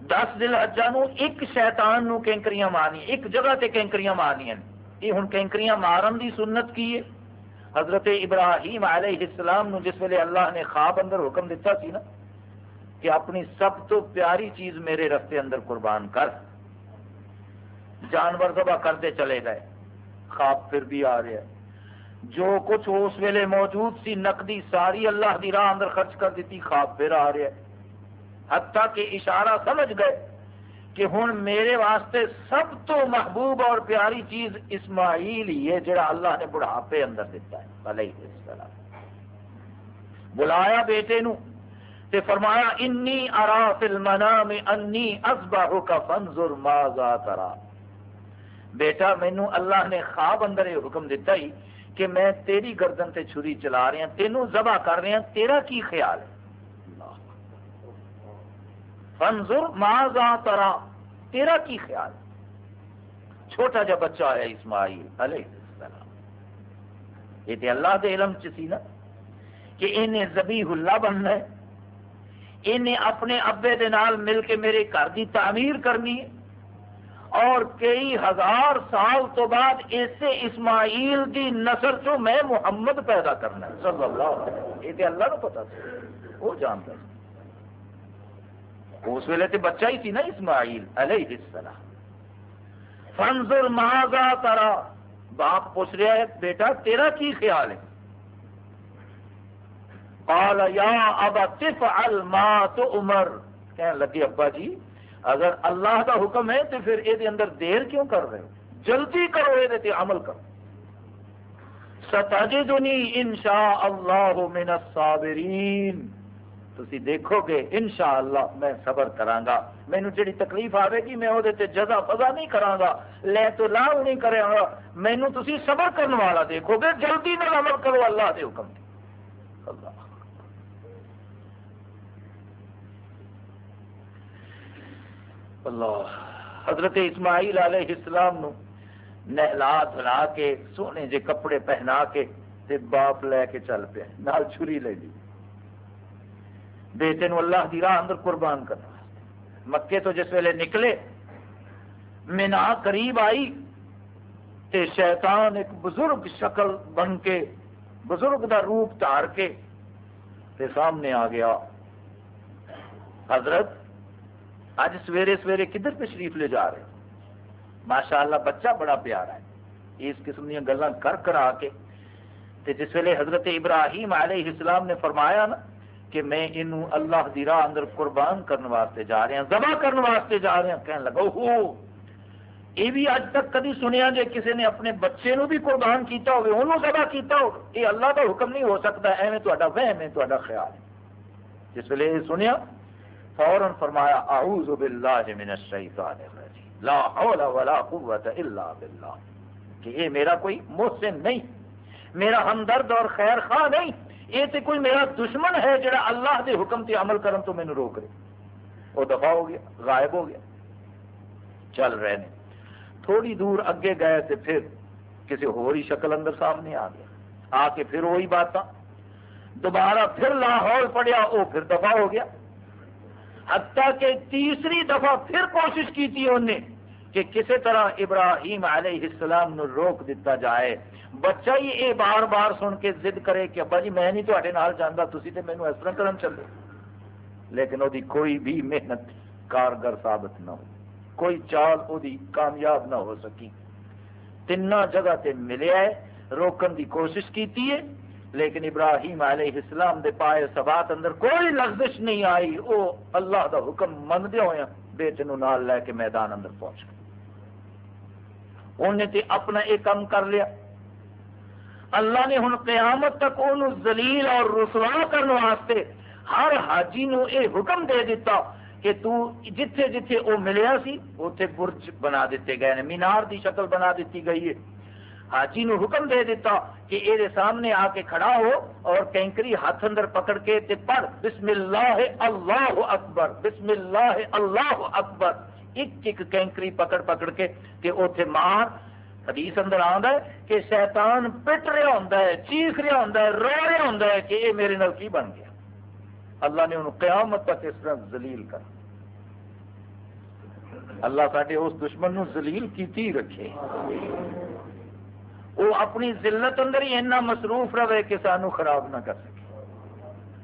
دس دل اجا نو ایک شیطان نو کینکریاں مارنی، ایک جگہ تے کینکریاں مارنی یہ ہوں کینکریاں مارن دی سنت کی ہے۔ حضرت ابراہیم علیہ السلام نو جس ویلے اللہ نے خواب اندر حکم دیتا سی نا کہ اپنی سب تو پیاری چیز میرے رستے اندر قربان کر۔ جانور ذبح کرتے چلے گئے۔ خواب پھر بھی آ رہا ہے جو کچھ اس ویلے موجود سی نقدی ساری اللہ دی راہ اندر خرچ کر دیتی، خواب پھر آ رہا ہے حتیٰ کہ اشارہ سمجھ گئے کہ ہوں میرے واسطے سب تو محبوب اور پیاری چیز اسماعیل ہی ہے، جڑا اللہ نے بڑھاپے اندر دیتا ہے۔ علیہ السلام۔ بلایا بیٹے نو۔ تے فرمایا، انی ارا فی المنام انی اصبح کا فنظر ماذا ترا. بیٹا مینو اللہ نے خواب اندر یہ حکم دیتا ہی کہ میں تیری گردن تے چھری چلا رہا ہاں، تینوں ذبح کر رہا ہاں، تیرا کی خیال ہے؟ فنظر ماذا ترا، تیرا کی خیال چھوٹا جا بچہ ہے اسماعیل علیہ السلام۔ یہ تے اللہ دے علم چ سی نا کہ انہیں زبی اللہ بننا ہے۔ انہیں اپنے ابے دے نال مل کے میرے گھر کی تعمیر کرنی ہے۔ اور کئی ہزار سال تو بعد اسے اسماعیل کی نسل چو میں محمد پیدا کرنا ہے۔ صلی اللہ علیہ وسلم۔ یہ اللہ کو پتا تھا۔ وہ جانتا تھا۔ اس ویلے تو بچہ ہی سی نا اسماعیل علیہ السلام۔ فنظر ماغا ترا باپ پوچھ رہا ہے، بیٹا، تیرا کی خیال ہے؟ قال یا ابا تفعل ما تو عمر کہنے لگے ابا جی اگر اللہ کا حکم ہے تو پھر یہ اندر دیر کیوں کر رہے ہو؟ جلدی کرو، یہ عمل کرو۔ ستجدنی انشاء اللہ من الصابرین۔ تھی دیکھو گے، انشاءاللہ میں صبر کرانگا مینو جڑی تکلیف آئے گی، میں وہ جزا فضا نہیں کرانگا لے تو لا نہیں کرے ہاں۔ گا مینو تھی صبر کرنے والا دیکھو گے، جلدی نہ عمل کرو اللہ دے حکم دے اللہ۔ اللہ. حضرت اسماعیل علیہ السلام نو نہلا دھلا کے، سونے جے کپڑے پہنا کے تے باپ لے کے چل پیا، نال چھری لے لی۔ بیٹے نو اللہ دی راہ اندر قربان کرنا مکے تو جس ویلے نکلے، مینا قریب آئی تے شیطان ایک بزرگ شکل بن کے، بزرگ دا روپ تار کے تے سامنے آ گیا۔ حضرت اج سویرے سویرے کدھر تشریف لے جا رہے ماشاء اللہ بچہ بڑا پیارا ہے۔ اس قسم دیا گلا کر کر آ کے۔ تے جس ویلے حضرت ابراہیم علیہ السلام نے فرمایا نا کہ میں انہوں اللہ دی راہ اندر قربان کرنے واسطے جا رہا ذبح کرنے واسطے جا رہا کہنے لگا ہو یہ بھی اج تک کدی سنیا جے کسی نے اپنے بچے نو بھی قربان کیتا ہوئے انہوں ذبح کیتا ہو، یہ اللہ کا حکم نہیں ہو سکتا، ایویں تا وہم ہے تا خیال ہے۔ جس ویلے یہ سنیا فوراً فرمایا، اعوذ باللہ من الشیطان الرجیم۔ لا حول ولا قوت الا باللہ۔ کہ یہ میرا کوئی محسن نہیں، میرا ہمدرد اور خیر خواہ نہیں، یہ تو کوئی میرا دشمن ہے جڑا اللہ دے حکم تے عمل کرن تو مینو روک رہے وہ دفاع ہو گیا، غائب ہو گیا۔ چل رہے ہیں تھوڑی دور اگے گئے تو پھر کسی ہوری شکل اندر سامنے آ گیا۔ آ کے پھر وہی بات دوبارہ پھر لاہور پڑیا، وہ پھر دفاع ہو گیا۔ حتیٰ کہ تیسری دفعہ پھر کوشش کی تھی انہیں کہ کسی طرح ابراہیم علیہ السلام نو روک دیتا جائے۔ بچہ ہی یہ بار بار سن کے ضد کرے کہ ابا جی میں نہیں تے جانا تھی تو مینو اس طرح کرن چلے۔ لیکن وہ کوئی بھی محنت کارگر ثابت نہ ہو کوئی چال وہ کامیاب نہ ہو سکی۔ تین جگہ تے ملیا ہے روکن دی کوشش کی لیکن ابراہیم علیہ السلام دے پائے سبات اندر کوئی لفزش نہیں آئی وہ اللہ دا حکم مندے ہوئے بیٹے نو نال لے کے میدان اندر پہنچ گئے۔ انہیں تے اپنا ایک کام کر لیا۔ اللہ نے ہن قیامت تک انہوں زلیل اور رسوا کرنے واسطے ہر حاجی نو اے حکم دے دیتا کہ تو جتھے جتھے وہ ملیا سی اتنے برج بنا دیتے گئے نے مینار دی شکل بنا دیتی گئی ہے۔ حاجی نو حکم دے دیتا کہ یہ سامنے آ کے کھڑا ہو اور کینکری ہاتھ اندر پکڑ کے تے پڑھ، بسم اللہ اللہ اکبر، بسم اللہ اللہ اکبر۔ ایک ایک کینکری پکڑ پکڑ کے تے اوتھے مار۔ حدیث اندر آندا ہے کہ شیطان پٹ رہا ہوندا ہے، چیخ رہا ہوندا ہے، رو رہا ہوندا ہے کہ یہ میرے نال کی بن گیا۔ اللہ نے انہوں قیامت تک اس طرح ذلیل کر۔ اللہ ساڈے اس دشمن نو ذلیل کیتی رکھے۔ وہ اپنی ذلت اندر ہی اتنا مصروف رہے کہ سانو خراب نہ کر سکے۔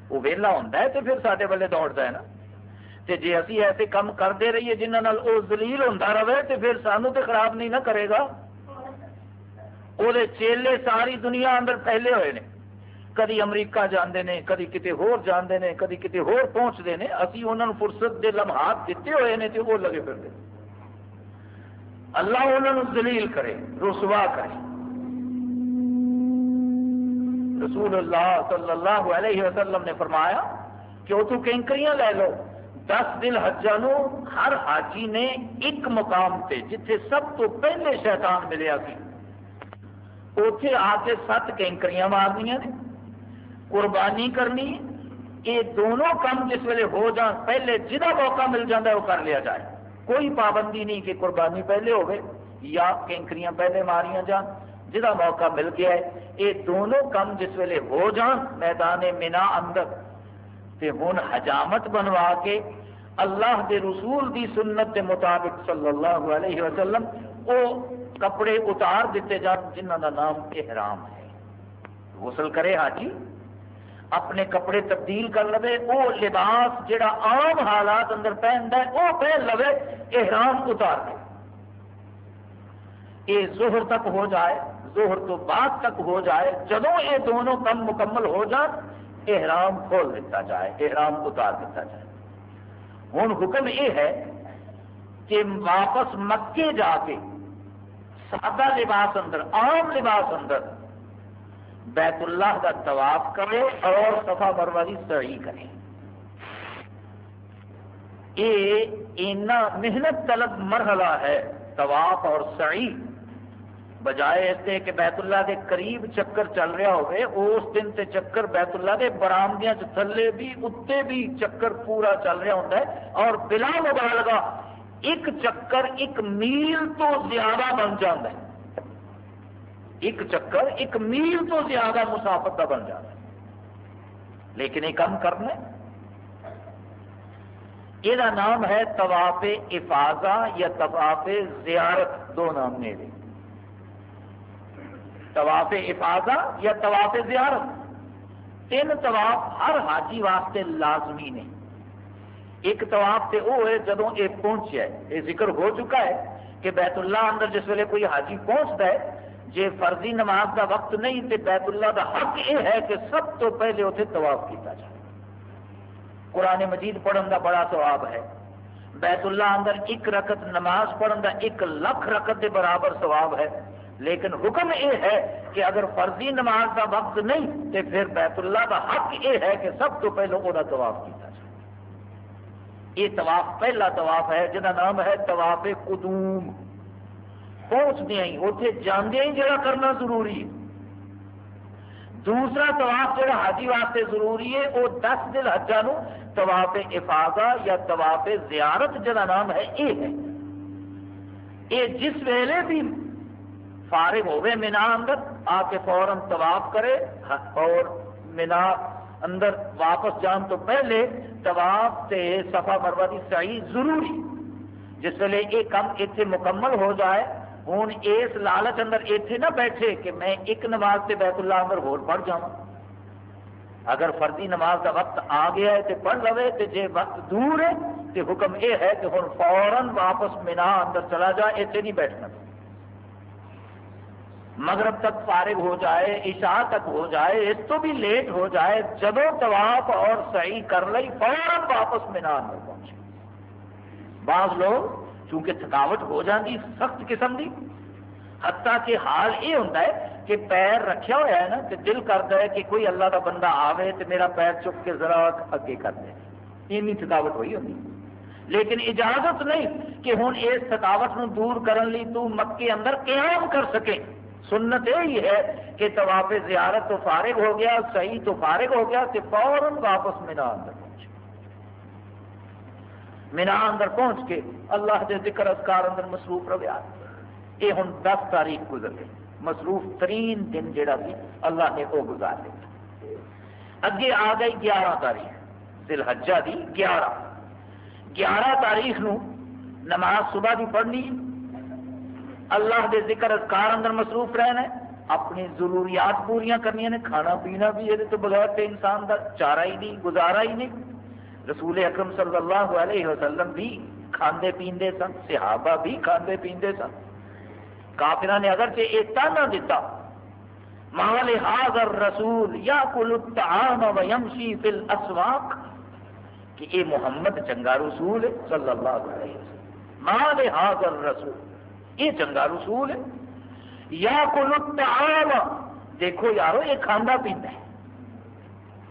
وہ ویلا ہوتا ہے تو پھر سارے والے دوڑتا ہے نا۔ تے جی اسی ایسے کام کرتے رہیے جنہوں وہ زلیل ہوتا رہے تو پھر سانو تو خراب نہیں نہ کرے گا۔ وہ چیلے ساری دنیا اندر پھیلے ہوئے نے۔ کدی امریکہ جاندے نے، کدی کتے ہور جاندے نے، کدی کتے ہور پہنچتے ہیں اسی انہوں نے فرصت دے لمحات دیتے ہوئے نے تو وہ لگے پھرتے اللہ انہوں دلیل کرے، رسوا کرے۔ رسول اللہ صلی اللہ علیہ وسلم نے فرمایا کہ وہ تو کینکریاں لے لو۔ دس دل حجا نو ہر حاجی نے ایک مقام تے جتھے سب تو پہلے شیطان ملیا سی اتے آ کے سات کینکریاں مارنیا نے۔ قربانی کرنی، یہ دونوں کام جس ویلے ہو جان پہلے جہاں موقع مل جاتا ہے وہ کر لیا جائے۔ کوئی پابندی نہیں کہ قربانی پہلے ہوگی یا کینکریاں پہلے ماریاں جان جہاں موقع مل گیا ہے یہ دونوں کم جس ویلے ہو جان، میدان مینا اندر۔ تے ہوں حجامت بنوا کے اللہ دے رسول دی سنت دے مطابق صلی اللہ علیہ وسلم وہ کپڑے اتار دیتے جان جنہ کا نام احرام ہے۔ غسل کرے حاجی، اپنے کپڑے تبدیل کر لے وہ لباس جڑا عام حالات اندر پہنتا ہے وہ پہن لو احرام اتار کے۔ یہ زہر تک ہو جائے ظہر تو بعد تک ہو جائے جدو یہ دونوں کم مکمل ہو جان، احرام کھول دیتا جائے، احرام اتار دیتا جائے۔ ہوں حکم یہ ہے کہ واپس مکے جا کے سادہ لباس اندر، عام لباس اندر بیت اللہ کا طواف کرے اور صفا مروالی سڑی کرے۔ یہ محنت طلب مرحلہ ہے طواف اور سعی۔ بجائے اس کہ بیت اللہ کے قریب چکر چل رہا ہوئے، اس دن تے چکر بیت اللہ کے برامدیاں تھلے بھی اتنے بھی چکر پورا چل رہا ہوتا ہے اور بلا مبالغہ ایک چکر ایک میل تو زیادہ بن جاتا ہے۔ ایک چکر ایک میل تو زیادہ مسافت کا بن جاتا ہے۔ لیکن یہ کم کرنا یہ نام ہے طواف افاظہ یا طواف زیارت، دو نام میرے طواف افاظہ یا طواف زیارت؟ تین طواف ہر حاجی واسطے لازمی نے۔ ایک طواف سے وہ ہے جدو یہ پہنچیا ہے۔ یہ ذکر ہو چکا ہے کہ بیت اللہ اندر جس ویلے کوئی حاجی پہنچتا ہے جی فرضی نماز کا وقت نہیں تو بیت اللہ کا حق یہ ہے کہ سب تو پہلے اتنے طواف کیا جائے۔ قرآن مجید پڑھن کا بڑا ثواب ہے۔ بیت اللہ اندر ایک رکت نماز پڑھن کا ایک لکھ رکت کے برابر ثواب ہے۔ لیکن حکم یہ ہے کہ اگر فرضی نماز کا وقت نہیں تو پھر بیت اللہ کا حق یہ ہے کہ سب تو پہلے وہ طواف کیا جائے۔ یہ طواف پہلا طواف ہے جہاں نام ہے طواف قدوم۔ پہنچدیا ہی اتنے جاندیا ہی جڑا کرنا ضروری ہے۔ دوسرا طواف جڑا حاجی واسطے ضروری ہے، وہ دس دل حجا نو طواف افاظہ یا طواف زیارت جہاں نام ہے، یہ ہے۔ یہ جس ویلے بھی فارغ ہوئے مینا اندر آ کے فوراً طواف کرے۔ اور مینا اندر واپس جان تو پہلے طواف سے صفا مروا کی سعی ضروری، جس ویلے یہ کم اتنے مکمل ہو جائے۔ ہوں اس لالچ اندر اتنے نہ بیٹھے کہ میں ایک نماز سے بیت اللہ اندر ہو پڑھ جاؤں۔ اگر فردی نماز کا وقت آ گیا ہے تو پڑھ لو تو جی وقت دور ہے تو حکم یہ ہے کہ ہوں فوراً واپس مینا اندر چلا جا اتنے نہیں بیٹھنا۔ مغرب تک فارغ ہو جائے، عشاء تک ہو جائے، اس تو بھی لیٹ ہو جائے جب طواف اور صحیح کر لئی، فوراً واپس مینا اندر پہنچے۔ بعض لوگ چونکہ تھکاوٹ ہو جاتی سخت قسم کی حتیٰ کہ حال یہ ہوتا ہے کہ پیر رکھا ہوا ہے نا، کہ دل کرتا ہے کہ کوئی اللہ کا بندہ آوے تو میرا پیر چک کے ذرا اگے کر دے۔ این تھکاوٹ ہوئی ہوتی لیکن اجازت نہیں کہ ہوں اس تھکاوٹ دور کرنے لی تو مکے اندر قیام کر سکے۔ سنت یہی ہے کہ طواف زیارت تو فارغ ہو گیا صحیح تو فارغ ہو گیا کہ فوراً واپس مینا اندر پہنچے مینا اندر پہنچ کے اللہ کے ذکر اذکار اندر مصروف رہا یہ ہوں دس تاریخ گزر گئی مصروف ترین دن جڑا سی اللہ نے وہ گزار دیا اگے آ گئی گیارہ تاریخ دل دی گیارہ۔ گیارہ تاریخ نو نماز صبح کی پڑھنی اللہ دے ذکر اذکار اندر مصروف رہنا ہے، اپنی ضروریات پوریا کرنی نے کھانا پینا بھی یہ تو بغیر تے انسان کا چارہ ہی نہیں گزارا ہی نہیں۔ رسول اکرم صلی اللہ علیہ وسلم بھی کھاندے پیندے سن، صحابہ بھی کھاندے پیندے سن۔ کافر نے اگر یہ تانا دیتا مال حاضر رسول یا کل الطعام و یمشی فی الاسواق، کہ یہ محمد چنگا رسول ہے، صلی اللہ علیہ وسلم۔ مال حاضر رسول یہ چنگا رسول ہے۔ یا کل دیکھو یارو، یہ کھانا پیندا ہے۔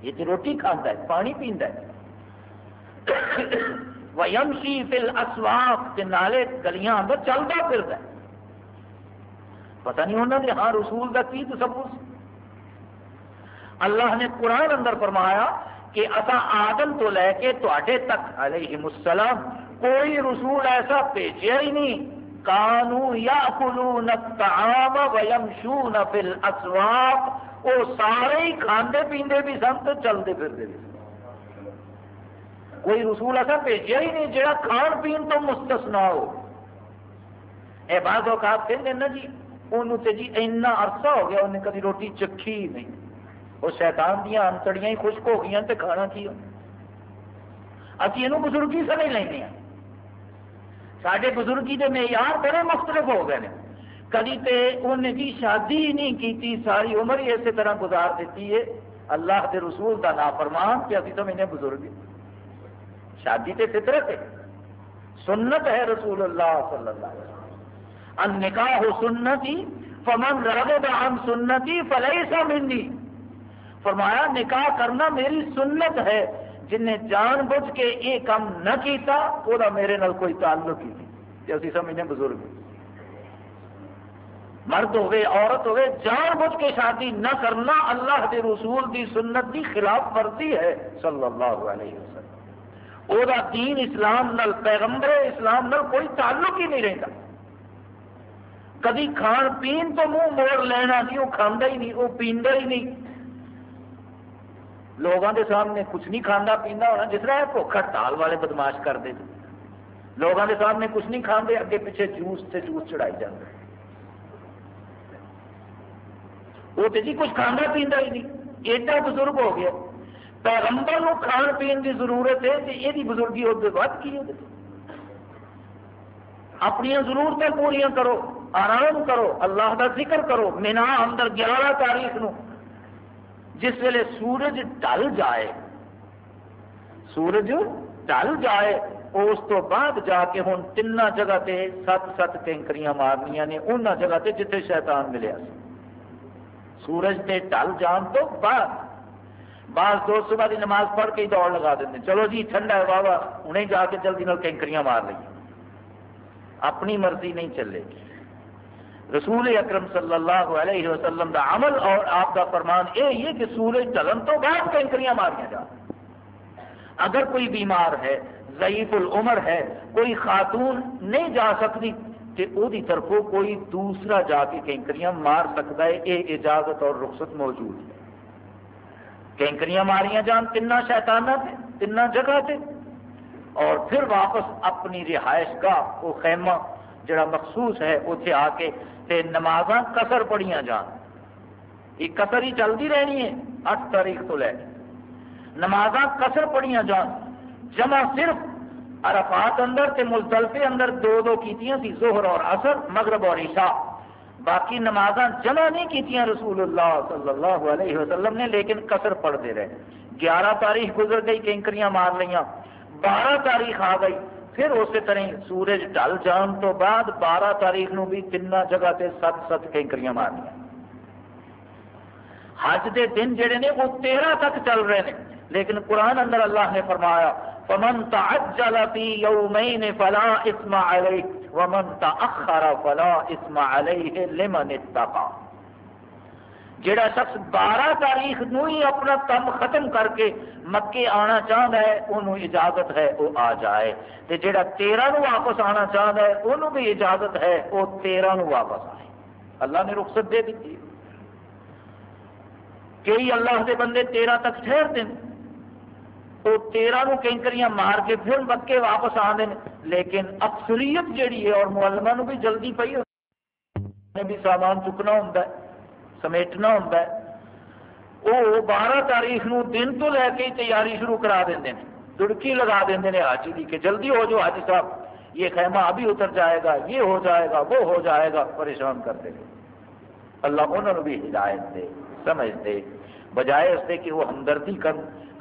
یہ تو روٹی کھانا ہے، پانی پیندا ہے۔ وَيَمْشِي فِي الْأَسْوَاقِ تے نالے گلیاں اندر چلتا پھرتا ہے۔ پتہ نہیں انہوں نے ہاں رسول کا کی تصور اللہ نے قرآن اندر فرمایا کہ اصا آدم تو لے کے تے تک علیہ السلام، کوئی رسول ایسا بھیجا ہی نہیں۔ کانو یا کلو نام ویم شو نفل اسواق وہ سارے ہی کھاندے پیندے بھی سن تو چلتے پھرتے بھی۔ کوئی رسول ایسا بھیجا ہی نہیں جہاں کھان پین تو مستثنا ہو۔ اے بعض اوقات کہتے نا جی انہوں تے جی اینا عرصہ ہو گیا انہیں کبھی روٹی چکھی ہی نہیں۔ وہ شیطان دیا انتڑیاں ہی خشک ہو گئی تے کھانا کی ہو۔ ابھی یہ بزرگی سمجھ لینے ہیں۔ سارے بزرگی کے معیار بڑے مختلف ہو گئے ہیں کدی تے انہیں جی شادی ہی نہیں کی ساری عمر ہی اسی طرح گزار دیتی ہے۔ اللہ کے رسول کا نافرمان کہ ابھی تو میں بزرگ شادی تے فطرت ہے۔ سنت ہے رسول اللہ صلی اللہ علیہ وسلم۔ ان النکاح سنتی فمن رغب عن سنتی فلیسا منی۔ فرمایا، نکاح کرنا میری سنت ہے۔ جن نے جان بوجھ کے یہ کام نہ کیتا، وہ میرے نال کوئی تعلق ہی نہیں۔ اسی سمجھنے بزرگ۔ مرد ہوئے، عورت ہوئے، جان بوجھ کے شادی نہ کرنا اللہ کے رسول دی سنت دی خلاف ورزی ہے، صلی اللہ علیہ وسلم۔ وہ دین اسلام نال، پیغمبر اسلام نال کوئی تعلق ہی نہیں رہتا کدی کھان پین تو منہ موڑ لینا نہیں وہ کھانا ہی نہیں؟ وہ پیندا ہی نہیں۔ لوگوں کے سامنے کچھ نہیں کھانا پیندا ہونا، جس طرح بھوک ہڑتال والے بدماش کرتے تھے۔ لوگوں کے سامنے کچھ نہیں کھانے اگے پیچھے جوس سے جوس چڑھائی جاتے وہ تو جی کچھ کھانا پیندا ہی نہیں، ایڈا بزرگ ہو گیا۔ پیغمبر کو کھان پین کی ضرورت ہے تو یہ بزرگی وہ بد کی اپنی ضرورتیں پوریا کرو، آرام کرو، اللہ کا ذکر کرو، مینا اندر گیارہ تاریخ نو جس ویلے سورج ڈل جائے، سورج ڈل جائے، اس تو بعد جا کے ہوں تین جگہ تے سات سات ٹینکریاں مارنیا نے ان جگہ تے جتنے شیطان ملیا سورج تے ڈل جان تو بعد، بعض دوست صبح کی نماز پڑھ کے ہی دوڑ لگا دیں چلو جی ٹھنڈا ہے بابا انہیں جا کے جلدی نال کینکریاں مار لیے اپنی مرضی نہیں چلے گی۔ رسول اکرم صلی اللہ علیہ وسلم دا عمل اور آپ دا فرمان یہ کہ سورج ڈلن تو بعد کینکریاں ماریا جا۔ اگر کوئی بیمار ہے، ضعیف العمر ہے، کوئی خاتون نہیں جا سکتی کہ وہ طرف کوئی دوسرا جا کے کینکریاں مار سکتا ہے یہ اجازت اور رخصت موجود ہے۔ کینکریاں ماریاں جان تین شیتانہ سے تین جگہ سے اور پھر واپس اپنی رہائش کا وہ خیمہ جڑا مخصوص ہے اتنے آ کے تے نمازاں کسر پڑیاں جان۔ یہ کسر ہی چلتی رہنی ہے اٹھ تاریخ تو لے۔ نمازاں کسر پڑیاں جان۔ جمع صرف عرفات اندر تے مزدلفے اندر دو دو کیتیاں سی زہر اور اثر مغرب اور عشاء۔ باقی نمازاں جمع نہیں کیتیاں رسول اللہ صلی اللہ علیہ وسلم نے، لیکن کسر پڑھتے رہے۔ گیارہ تاریخ گزر گئی، کینکریاں مار لیا بارہ تاریخ آ گئی۔ پھر اسی طرح سورج ڈل جان تو بعد بارہ تاریخ نو بھی تین جگہ تے سات سات کینکریاں مارنیا حج دے دن جڑے نے وہ تیرہ تک چل رہے ہیں لیکن قرآن اندر اللہ نے فرمایا، فمن تعجل فی یومین فلا اسم علیہ ومن تاخر فلا اسم علیہ لمن اتقا. جڑا شخص بارہ تاریخ نو ہی اپنا کام ختم کر کے مکے آنا چاہتا ہے انہوں اجازت ہے وہ آ جائے۔ تے جڑا تیرہ نو واپس آنا چاہتا ہے انہوں بھی اجازت ہے وہ تیرہ نو واپس آئے۔ اللہ نے رخصت دے دیتی کئی اللہ دے بندے تیرہ تک ٹھہر دیں وہ تیرہ نو کینکریاں مار کے پھر مکے واپس آتے ہیں لیکن اکثریت جیڑی ہے، اور معلمہ نو بھی جلدی پی بھی سامان چکنا ہوتا ہے۔ سمیٹنا ہوں وہ بارہ تاریخ نو دن تو لے کے تیاری شروع کرا دیں دڑکی لگا دیں حج کی کہ جلدی ہو جو حج صاحب، یہ خیمہ ابھی اتر جائے گا، یہ ہو جائے گا، وہ ہو جائے گا، پریشان کر دے گا اللہ انہوں نے بھی ہدایت دے، سمجھ دے، بجائے اس سے کہ وہ ہمدردی کر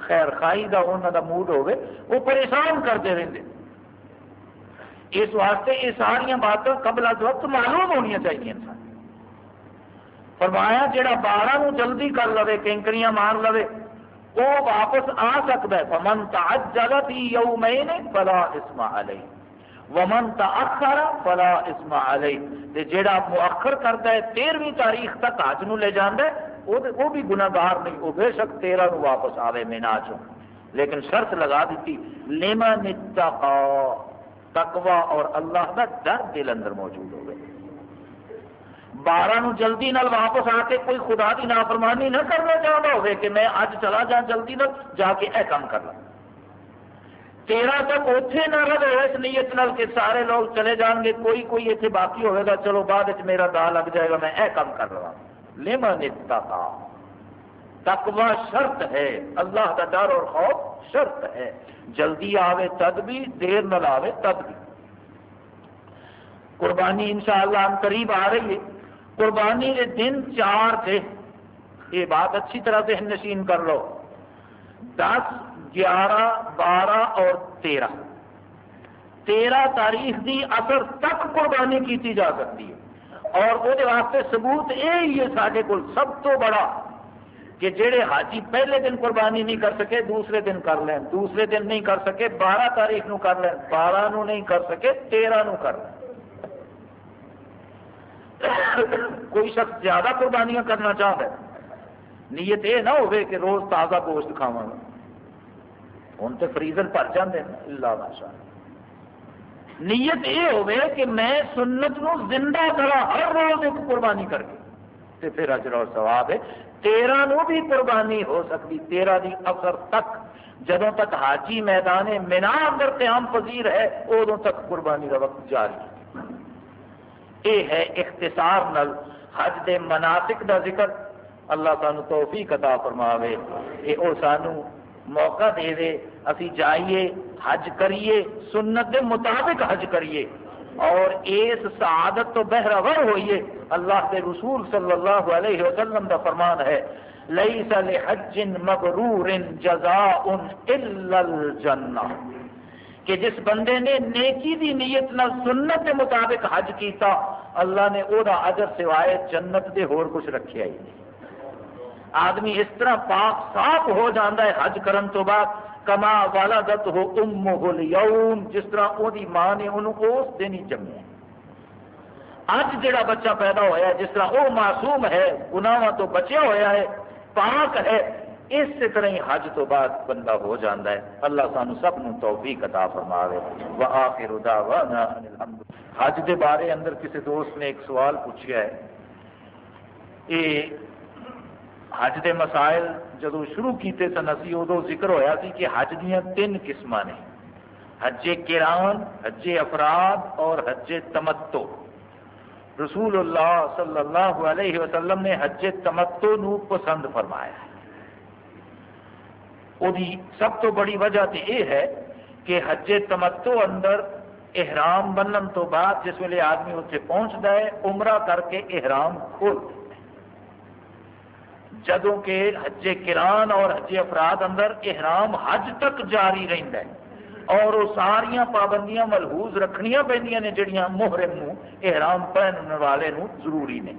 خیر خائی کا انہوں کا موڈ ہوئے وہ پریشان کرتے رہتے اس واسطے یہ ساریا باتیں قبل از وقت معلوم ہونی چاہیے انسان۔ فرمایا جڑا بارہ نو جلدی کر لو کینکریاں مار لو وہ واپس آ سکتا ہے۔ فمن تعجل فی یومین فلا اسم علیہ ومن تاخر فلا اسم علیہ تے جڑا مؤخر کرتا ہے 13ویں تاریخ تک حج نو لے جاندا ہے وہ بھی گناہگار نہیں وہ بے شک 13 نو واپس آوے مینا چوں۔ لیکن شرط لگا دیتی، لمن اتقا تقوی اور اللہ دا ڈر دل اندر موجود ہوگا بارہ نو جلدی نال واپس آ کے کوئی خدا کی نافرمانی نہ کرنا چاہتا ہوئے کہ میں اج چلا جا جلدی نال جا کے اے کام کر لا تیرہ تک اتنے نہ رہے اس نیت نال کہ سارے لوگ چلے جان گے، کوئی کوئی اتنے باقی ہوئے گا، چلو بعد میرا دا لگ جائے گا، میں اے کام کر رہا لما نتا تقوی شرط ہے، اللہ کا ڈر اور خوف شرط ہے۔ جلدی آوے تد بھی دیر نہ آوے تد بھی قربانی انشاءاللہ ہم قریب آ رہی ہے۔ قربانی کے دن چار تھے۔ یہ بات اچھی طرح سے نشین کر لو۔ دس، گیارہ، بارہ اور تیرہ۔ تیرہ تاریخ دی اثر تک قربانی کی جا سکتی ہے۔ اور وہ واسطے ثبوت یہ ہے سارے کو سب تو بڑا کہ جہے حاجی پہلے دن قربانی نہیں کر سکے، دوسرے دن کر لیں دوسرے دن نہیں کر سکے، بارہ تاریخ نو کر لیں بارہ نو نہیں کر سکے، تیرہ نو کر لیں کوئی شخص زیادہ قربانیاں کرنا چاہتا ہے، نیت یہ نہ ہوئے کہ روز تازہ گوشت کھاوا ہوں تو فریزر بھر جاتے ہیں، اللہ ماشاء نیت یہ ہوئے کہ میں سنت نو زندہ کرا، ہر روز ایک قربانی کر کے۔ تے پھر اجر اور ثواب ہے۔ تیرہ نو بھی قربانی ہو سکتی، تیرہ دی اثر تک۔ جدوں تک حاجی میدان مینا اندر قیام پذیر ہے ادو تک قربانی کا وقت جاری۔ ہے یہ ہے اختصار نل، حج دے مناسک دا ذکر۔ اللہ سانو توفیق عطا فرماوے۔ کہ او سانو موقع دے دے، اسی جائیے، حج کریے، سنت دے مطابق حج کریے۔ اور اس سعادت تو بہرور ہوئیے۔ اللہ کے رسول صلی اللہ علیہ وسلم دا فرمان ہے لیس لحج مبرور جزاء الا الجنہ کہ جس بندے نے نیکی دی نیت نہ سنت کے مطابق حج کیتا، اللہ نے وہ اجر سوائے جنت دے ہور کچھ رکھیا ہی نہیں۔ آدمی اس طرح پاک صاف ہو جاتا ہے حج کرن تو بعد، کما والا دت ہو ام جس طرح وہ ماں نے انہوں اس دن ہی جمے اج جڑا بچہ پیدا ہوا ہے، جس طرح وہ معصوم ہے گناواں تو بچیا ہوا ہے، پاک ہے اس طرح ہی حج تو بعد بندہ ہو جاتا ہے اللہ سانو سب نو توفیق عطا فرماوے وآخر دعوانا الحمد حج دے بارے اندر کسی دوست نے ایک سوال پوچھا ہے یہ حج دے مسائل جدو شروع کیتے سن اسی ادو ذکر ہویا سی کہ حج دیا تین قسم نے حج کران حج افراد اور حج تمتو رسول اللہ صلی اللہ علیہ وسلم نے حج تمتو نو پسند فرمایا ہے سب تو بڑی وجہ تو یہ ہے کہ حج تمتو اندر احرام بنن تو بعد جس ویلے آدمی اتنے پہنچتا ہے، عمرہ کر کے احرام کھول جدوں کہ حج کران اور حج افراد اندر احرام حج تک جاری رہتا ہے اور وہ ساریا پابندیاں ملحوظ رکھنیا پہ جڑیاں محرم نو، احرام پہننے والے نو ضروری نے۔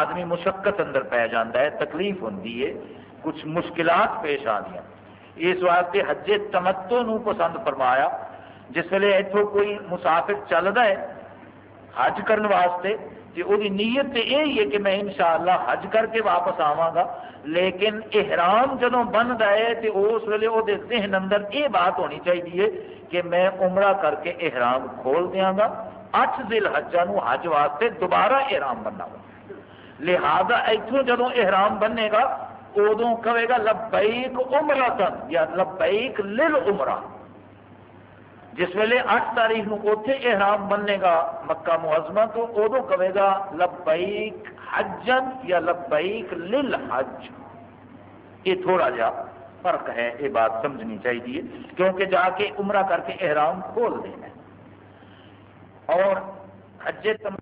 آدمی مشقت اندر پی جاتا ہے، تکلیف ہوتی ہے، کچھ مشکلات پیش آدی اس واسطے حج تمتو نو پسند فرمایا، جس ویلے اتوں کوئی مسافر چلتا ہے حج کرنے واسطے کہ وہ نیت تو یہی ہے کہ میں انشاءاللہ حج کر کے واپس آواں لیکن احرام جدو بنتا ہے تو اس ویلے وہ ذہن اندر یہ بات ہونی چاہیے کہ میں عمرہ کر کے احرام کھول دیا گا۔ اٹھ دل حجا حج واسطے دوبارہ احرام بننا گا لہذا اتوں جدو احرام بنے گا ادو کہے گا لبیک عمرہ تن یا لبیک لل عمرہ۔ جس ویلے اٹھ تاریخ نو اوتھے احرام بننے گا مکہ معظمہ، تو ادو کہے گا لبیک حجن یا لبیک لل حج۔ یہ تھوڑا جا فرق ہے، یہ بات سمجھنی چاہیے، کیونکہ جا کے عمرہ کر کے احرام کھول دینا اور حج تم